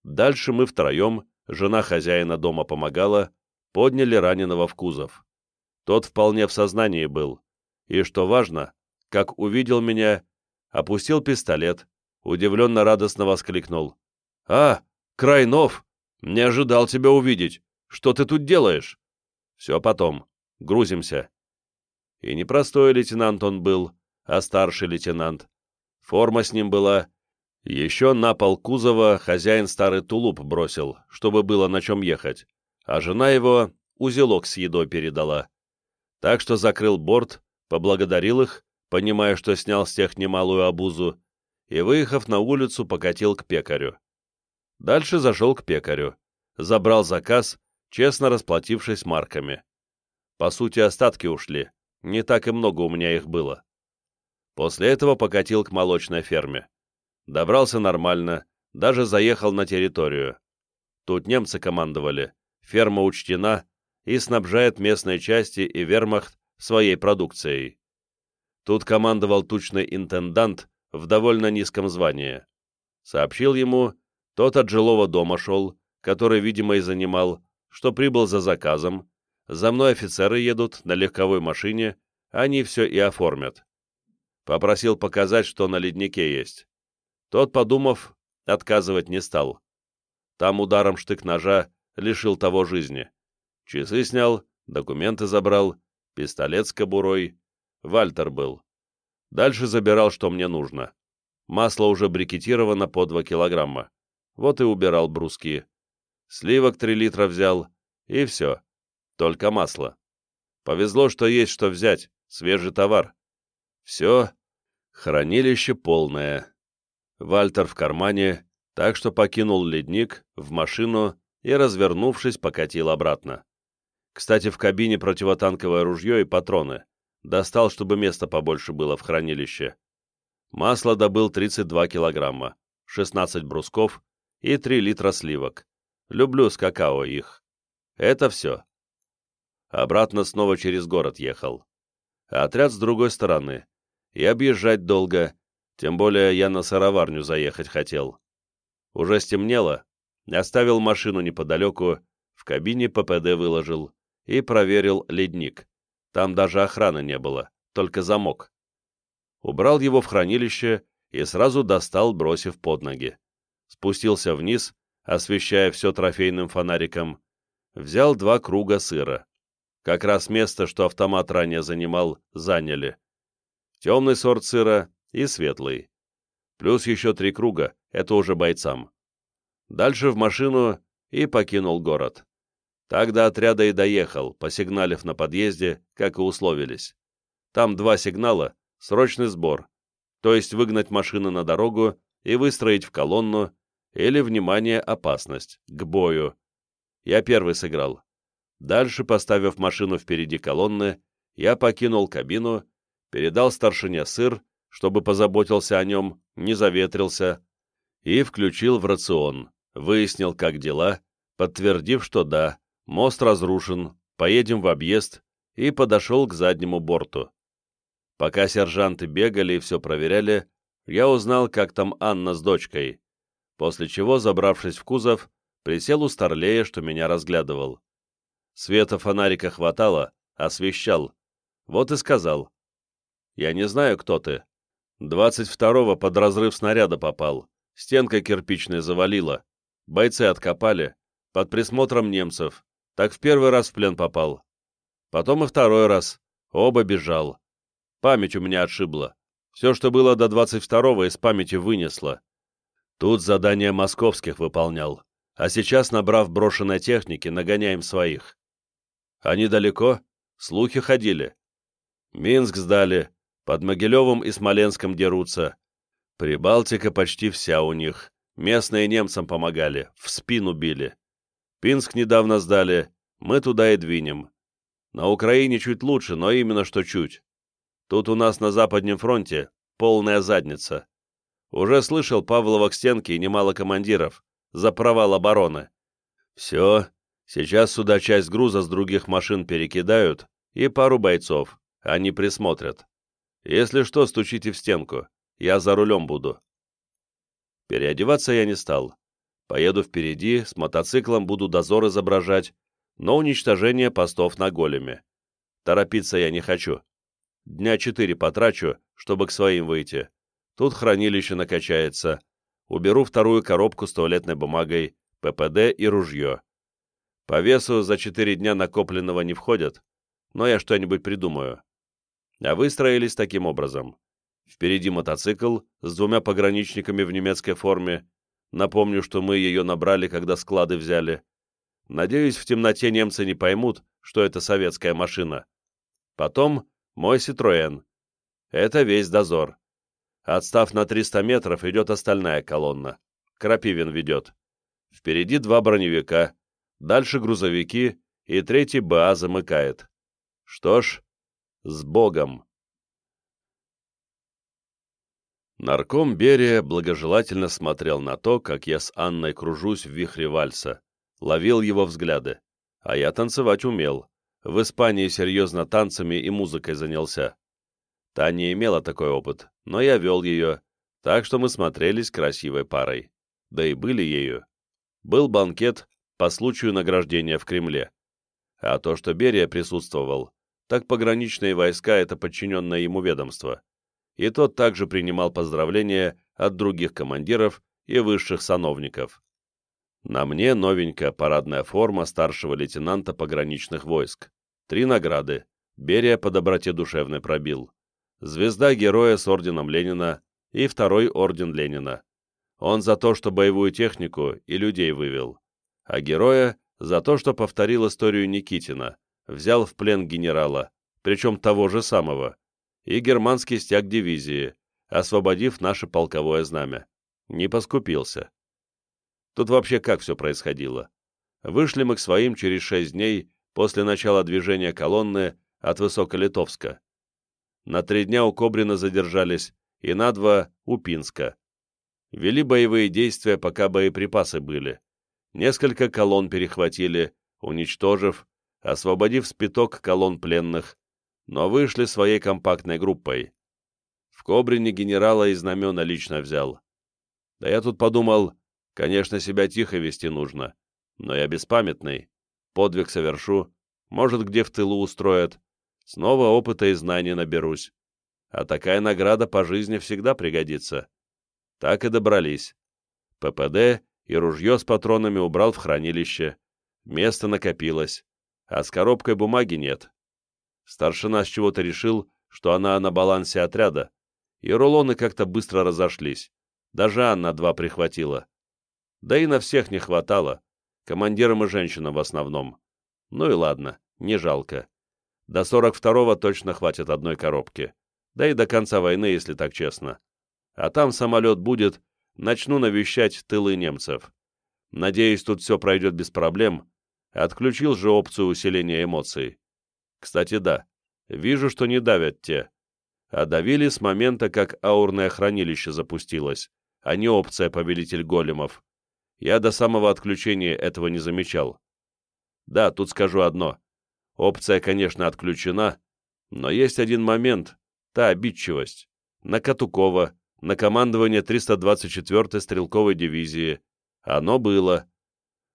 Дальше мы втроем, жена хозяина дома помогала, подняли раненого в кузов. Тот вполне в сознании был. И, что важно, как увидел меня, опустил пистолет, удивленно радостно воскликнул. «А, Крайнов! Не ожидал тебя увидеть! Что ты тут делаешь?» «Все потом. Грузимся». И не простой лейтенант он был, а старший лейтенант. Форма с ним была, еще на пол кузова хозяин старый тулуп бросил, чтобы было на чем ехать, а жена его узелок с едой передала. Так что закрыл борт, поблагодарил их, понимая, что снял с тех немалую обузу, и, выехав на улицу, покатил к пекарю. Дальше зашел к пекарю, забрал заказ, честно расплатившись марками. По сути, остатки ушли, не так и много у меня их было. После этого покатил к молочной ферме. Добрался нормально, даже заехал на территорию. Тут немцы командовали, ферма учтена и снабжает местные части и вермахт своей продукцией. Тут командовал тучный интендант в довольно низком звании. Сообщил ему, тот от жилого дома шел, который, видимо, и занимал, что прибыл за заказом, за мной офицеры едут на легковой машине, они все и оформят. Попросил показать, что на леднике есть. Тот, подумав, отказывать не стал. Там ударом штык-ножа лишил того жизни. Часы снял, документы забрал, пистолет с кобурой. Вальтер был. Дальше забирал, что мне нужно. Масло уже брикетировано по 2 килограмма. Вот и убирал бруски. Сливок 3 литра взял, и все. Только масло. Повезло, что есть что взять, свежий товар. Все, хранилище полное. Вальтер в кармане, так что покинул ледник, в машину и, развернувшись, покатил обратно. Кстати, в кабине противотанковое ружье и патроны. Достал, чтобы места побольше было в хранилище. Масло добыл 32 килограмма, 16 брусков и 3 литра сливок. Люблю с какао их. Это все. Обратно снова через город ехал. Отряд с другой стороны. И объезжать долго, тем более я на сыроварню заехать хотел. Уже стемнело, оставил машину неподалеку, в кабине ППД выложил и проверил ледник. Там даже охраны не было, только замок. Убрал его в хранилище и сразу достал, бросив под ноги. Спустился вниз, освещая все трофейным фонариком. Взял два круга сыра. Как раз место, что автомат ранее занимал, заняли. Темный сорт сыра и светлый. Плюс еще три круга, это уже бойцам. Дальше в машину и покинул город. Так до отряда и доехал, посигналив на подъезде, как и условились. Там два сигнала, срочный сбор, то есть выгнать машины на дорогу и выстроить в колонну, или, внимание, опасность, к бою. Я первый сыграл. Дальше, поставив машину впереди колонны, я покинул кабину, передал старшине сыр, чтобы позаботился о нем, не заветрился, и включил в рацион, выяснил, как дела, подтвердив, что да, мост разрушен, поедем в объезд, и подошел к заднему борту. Пока сержанты бегали и все проверяли, я узнал, как там Анна с дочкой, после чего, забравшись в кузов, присел у старлея, что меня разглядывал. Света фонарика хватало, освещал. Вот и сказал. «Я не знаю, кто ты. Двадцать второго под разрыв снаряда попал. Стенка кирпичная завалила. Бойцы откопали. Под присмотром немцев. Так в первый раз в плен попал. Потом и второй раз. Оба бежал. Память у меня отшибла. Все, что было до двадцать второго, из памяти вынесло. Тут задание московских выполнял. А сейчас, набрав брошенной техники, нагоняем своих. Они далеко? Слухи ходили. Минск сдали, под Могилевым и Смоленском дерутся. Прибалтика почти вся у них. Местные немцам помогали, в спину били. Пинск недавно сдали, мы туда и двинем. На Украине чуть лучше, но именно что чуть. Тут у нас на Западном фронте полная задница. Уже слышал Павлова к стенке и немало командиров. За провал обороны. Все, сейчас сюда часть груза с других машин перекидают и пару бойцов. Они присмотрят. Если что, стучите в стенку. Я за рулем буду. Переодеваться я не стал. Поеду впереди, с мотоциклом буду дозор изображать, но уничтожение постов на големе. Торопиться я не хочу. Дня четыре потрачу, чтобы к своим выйти. Тут хранилище накачается. Уберу вторую коробку с туалетной бумагой, ППД и ружье. По весу за четыре дня накопленного не входят, но я что-нибудь придумаю а выстроились таким образом. Впереди мотоцикл с двумя пограничниками в немецкой форме. Напомню, что мы ее набрали, когда склады взяли. Надеюсь, в темноте немцы не поймут, что это советская машина. Потом мой Ситроен. Это весь дозор. Отстав на 300 метров, идет остальная колонна. Крапивин ведет. Впереди два броневика, дальше грузовики, и третий БА замыкает. Что ж, с Богом! Нарком Берия благожелательно смотрел на то, как я с Анной кружусь в вихре вальса, ловил его взгляды. А я танцевать умел. В Испании серьезно танцами и музыкой занялся. Таня имела такой опыт, но я вел ее, так что мы смотрелись красивой парой. Да и были ею. Был банкет по случаю награждения в Кремле. А то, что Берия присутствовал, так пограничные войска — это подчиненное ему ведомство, и тот также принимал поздравления от других командиров и высших сановников. На мне новенькая парадная форма старшего лейтенанта пограничных войск, три награды, Берия по доброте душевной пробил. Звезда героя с орденом Ленина и второй орден Ленина. Он за то, что боевую технику и людей вывел. А героя за то, что повторил историю Никитина, взял в плен генерала, причем того же самого, и германский стяг дивизии, освободив наше полковое знамя. Не поскупился. Тут вообще как все происходило? Вышли мы к своим через шесть дней после начала движения колонны от Высоколитовска. На три дня у Кобрина задержались и на два у Пинска. Вели боевые действия, пока боеприпасы были. Несколько колонн перехватили, уничтожив, освободив спиток колонн пленных, но вышли своей компактной группой. В Кобрине генерала и знамена лично взял. Да я тут подумал, конечно, себя тихо вести нужно, но я беспамятный, подвиг совершу, может, где в тылу устроят, снова опыта и знаний наберусь. А такая награда по жизни всегда пригодится. Так и добрались. ППД и ружье с патронами убрал в хранилище. Место накопилось, а с коробкой бумаги нет. Старшина с чего-то решил, что она на балансе отряда, и рулоны как-то быстро разошлись. Даже Анна два прихватила. Да и на всех не хватало, командирам и женщинам в основном. Ну и ладно, не жалко. До 42-го точно хватит одной коробки. Да и до конца войны, если так честно. А там самолет будет, начну навещать тылы немцев. Надеюсь, тут все пройдет без проблем. Отключил же опцию усиления эмоций. Кстати, да, вижу, что не давят те. А давили с момента, как аурное хранилище запустилось, а не опция «Повелитель големов». Я до самого отключения этого не замечал. Да, тут скажу одно. Опция, конечно, отключена, но есть один момент, та обидчивость. На Катукова, на командование 324-й стрелковой дивизии. Оно было.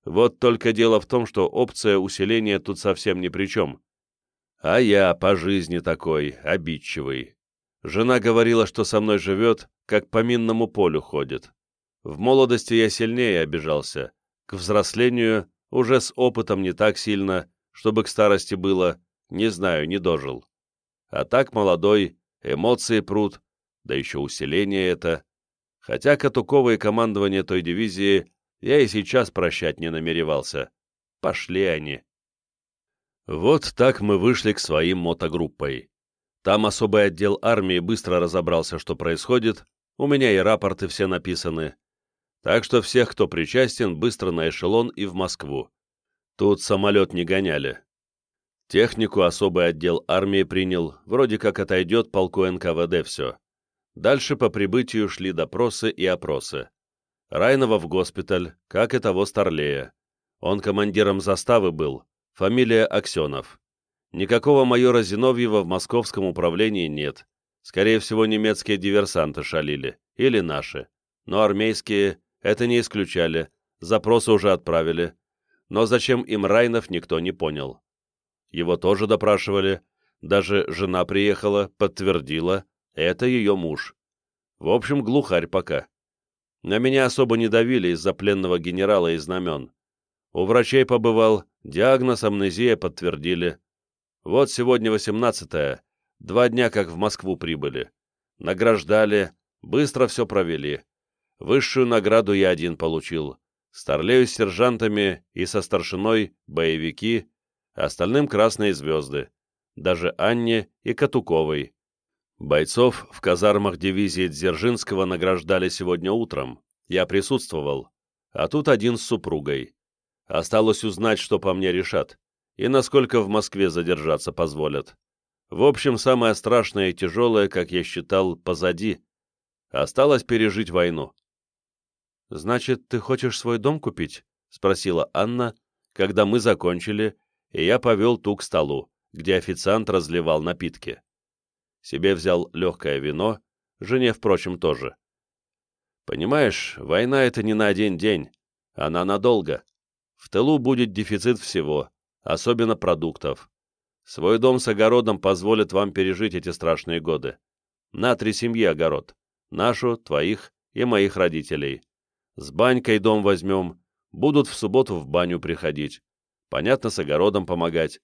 Вот только дело в том, что опция усиления тут совсем ни при чем. А я по жизни такой, обидчивый. Жена говорила, что со мной живет, как по минному полю ходит. В молодости я сильнее обижался. К взрослению уже с опытом не так сильно, чтобы к старости было, не знаю, не дожил. А так молодой, эмоции прут, да еще усиление это. Хотя Катукова командование той дивизии я и сейчас прощать не намеревался. Пошли они. Вот так мы вышли к своим мотогруппой. Там особый отдел армии быстро разобрался, что происходит, у меня и рапорты все написаны. Так что всех, кто причастен, быстро на эшелон и в Москву. Тут самолет не гоняли. Технику особый отдел армии принял, вроде как отойдет полку НКВД все. Дальше по прибытию шли допросы и опросы. Райнова в госпиталь, как и того Старлея. Он командиром заставы был, фамилия Аксенов. Никакого майора Зиновьева в московском управлении нет. Скорее всего, немецкие диверсанты шалили, или наши. Но армейские это не исключали, запросы уже отправили. Но зачем им Райнов, никто не понял. Его тоже допрашивали, даже жена приехала, подтвердила, это ее муж. В общем, глухарь пока. На меня особо не давили из-за пленного генерала и знамен. У врачей побывал, диагноз амнезия подтвердили. Вот сегодня 18-е, два дня как в Москву прибыли. Награждали, быстро все провели. Высшую награду я один получил. Старлею с сержантами и со старшиной боевики, остальным красные звезды. Даже Анне и Катуковой. Бойцов в казармах дивизии Дзержинского награждали сегодня утром. Я присутствовал. А тут один с супругой. Осталось узнать, что по мне решат, и насколько в Москве задержаться позволят. В общем, самое страшное и тяжелое, как я считал, позади. Осталось пережить войну. «Значит, ты хочешь свой дом купить?» — спросила Анна, когда мы закончили, и я повел ту к столу, где официант разливал напитки. Себе взял легкое вино, жене, впрочем, тоже. Понимаешь, война — это не на один день, она надолго. В тылу будет дефицит всего, особенно продуктов. Свой дом с огородом позволит вам пережить эти страшные годы. На три семьи огород. Нашу, твоих и моих родителей. С банькой дом возьмем, будут в субботу в баню приходить. Понятно, с огородом помогать.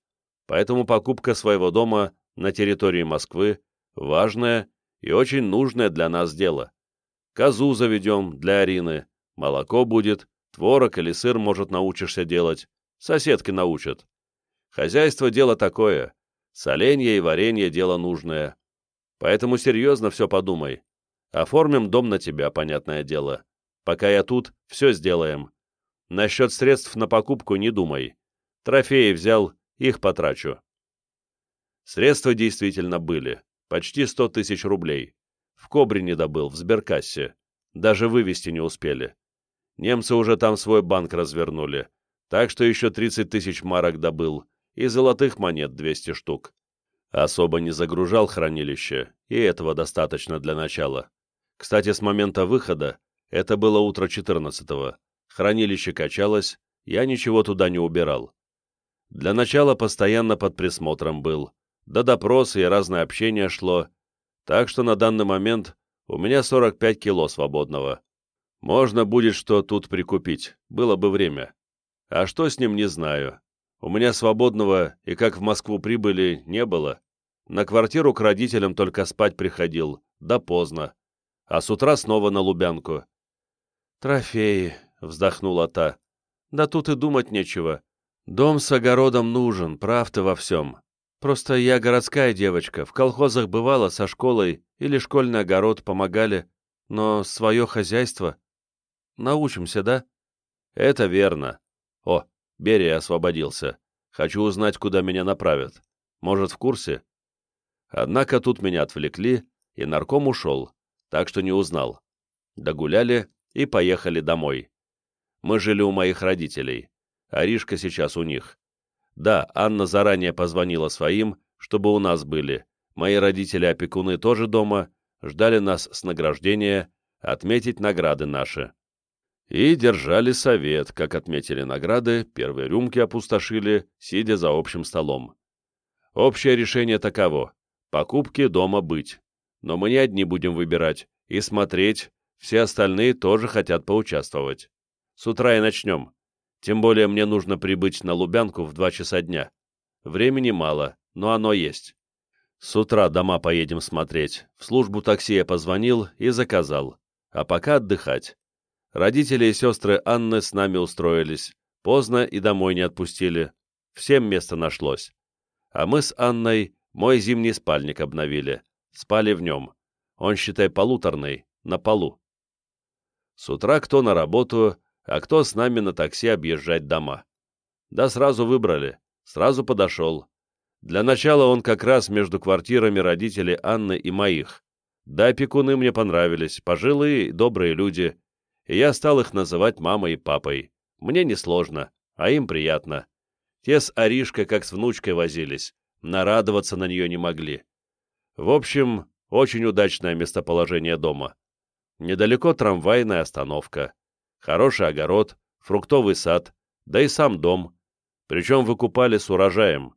поэтому покупка своего дома на территории Москвы – важное и очень нужное для нас дело. Козу заведем для Арины, молоко будет, творог или сыр, может, научишься делать, соседки научат. Хозяйство – дело такое, соленье и варенье – дело нужное. Поэтому серьезно все подумай. Оформим дом на тебя, понятное дело. Пока я тут, все сделаем. Насчет средств на покупку не думай. Трофеи взял, их потрачу. Средства действительно были. Почти сто тысяч рублей. В Кобре не добыл, в сберкассе. Даже вывести не успели. Немцы уже там свой банк развернули. Так что еще 30 тысяч марок добыл. И золотых монет 200 штук. Особо не загружал хранилище, и этого достаточно для начала. Кстати, с момента выхода, это было утро 14-го, хранилище качалось, я ничего туда не убирал. Для начала постоянно под присмотром был, да допросы и разное общение шло, так что на данный момент у меня 45 кило свободного. Можно будет что тут прикупить, было бы время. А что с ним, не знаю. У меня свободного и как в Москву прибыли не было. На квартиру к родителям только спать приходил, да поздно. А с утра снова на Лубянку. «Трофеи», — вздохнула та. «Да тут и думать нечего. Дом с огородом нужен, прав ты во всем. Просто я городская девочка, в колхозах бывала со школой или школьный огород помогали, но свое хозяйство... Научимся, да? Это верно. О, Берия освободился. Хочу узнать, куда меня направят. Может, в курсе? Однако тут меня отвлекли, и нарком ушел, так что не узнал. Догуляли и поехали домой. Мы жили у моих родителей. Аришка сейчас у них. Да, Анна заранее позвонила своим, чтобы у нас были. Мои родители-опекуны тоже дома, ждали нас с награждения, отметить награды наши. И держали совет, как отметили награды, первые рюмки опустошили, сидя за общим столом. Общее решение таково — покупки дома быть. Но мы не одни будем выбирать и смотреть, все остальные тоже хотят поучаствовать. С утра и начнем. Тем более мне нужно прибыть на Лубянку в два часа дня. Времени мало, но оно есть. С утра дома поедем смотреть. В службу такси я позвонил и заказал. А пока отдыхать. Родители и сестры Анны с нами устроились. Поздно и домой не отпустили. Всем место нашлось. А мы с Анной мой зимний спальник обновили. Спали в нем. Он, считай, полуторный, на полу. С утра кто на работу, а кто с нами на такси объезжать дома. Да сразу выбрали, сразу подошел. Для начала он как раз между квартирами родителей Анны и моих. Да, опекуны мне понравились, пожилые, добрые люди, и я стал их называть мамой и папой. Мне несложно, а им приятно. Те с Аришкой как с внучкой возились, нарадоваться на нее не могли. В общем, очень удачное местоположение дома. Недалеко трамвайная остановка хороший огород, фруктовый сад, да и сам дом. Причем выкупали с урожаем.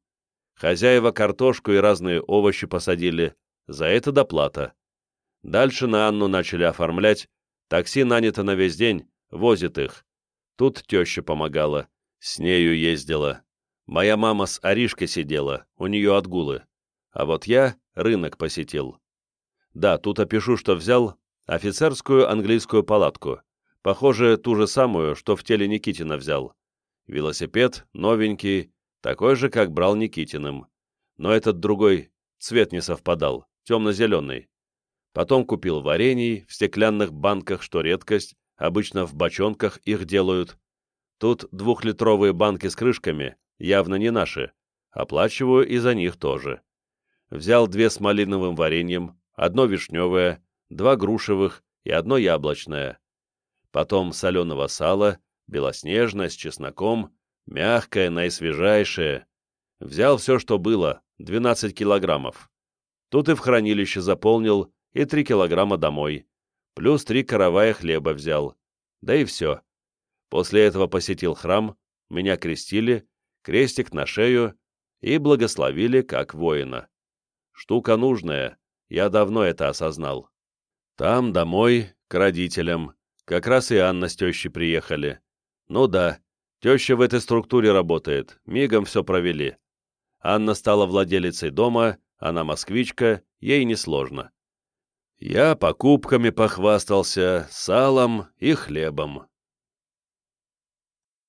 Хозяева картошку и разные овощи посадили, за это доплата. Дальше на Анну начали оформлять, такси нанято на весь день, возит их. Тут теща помогала, с нею ездила. Моя мама с Аришкой сидела, у нее отгулы. А вот я рынок посетил. Да, тут опишу, что взял офицерскую английскую палатку. Похоже, ту же самую, что в теле Никитина взял. Велосипед, новенький, такой же, как брал Никитиным. Но этот другой цвет не совпадал, темно-зеленый. Потом купил варений в стеклянных банках, что редкость, обычно в бочонках их делают. Тут двухлитровые банки с крышками, явно не наши. Оплачиваю и за них тоже. Взял две с малиновым вареньем, одно вишневое, два грушевых и одно яблочное потом соленого сала, белоснежное, с чесноком, мягкое, наисвежайшее. Взял все, что было, 12 килограммов. Тут и в хранилище заполнил, и 3 килограмма домой. Плюс 3 каравая хлеба взял. Да и все. После этого посетил храм, меня крестили, крестик на шею и благословили как воина. Штука нужная, я давно это осознал. Там, домой, к родителям, как раз и Анна с тещей приехали. Ну да, теща в этой структуре работает, мигом все провели. Анна стала владелицей дома, она москвичка, ей несложно. Я покупками похвастался, салом и хлебом.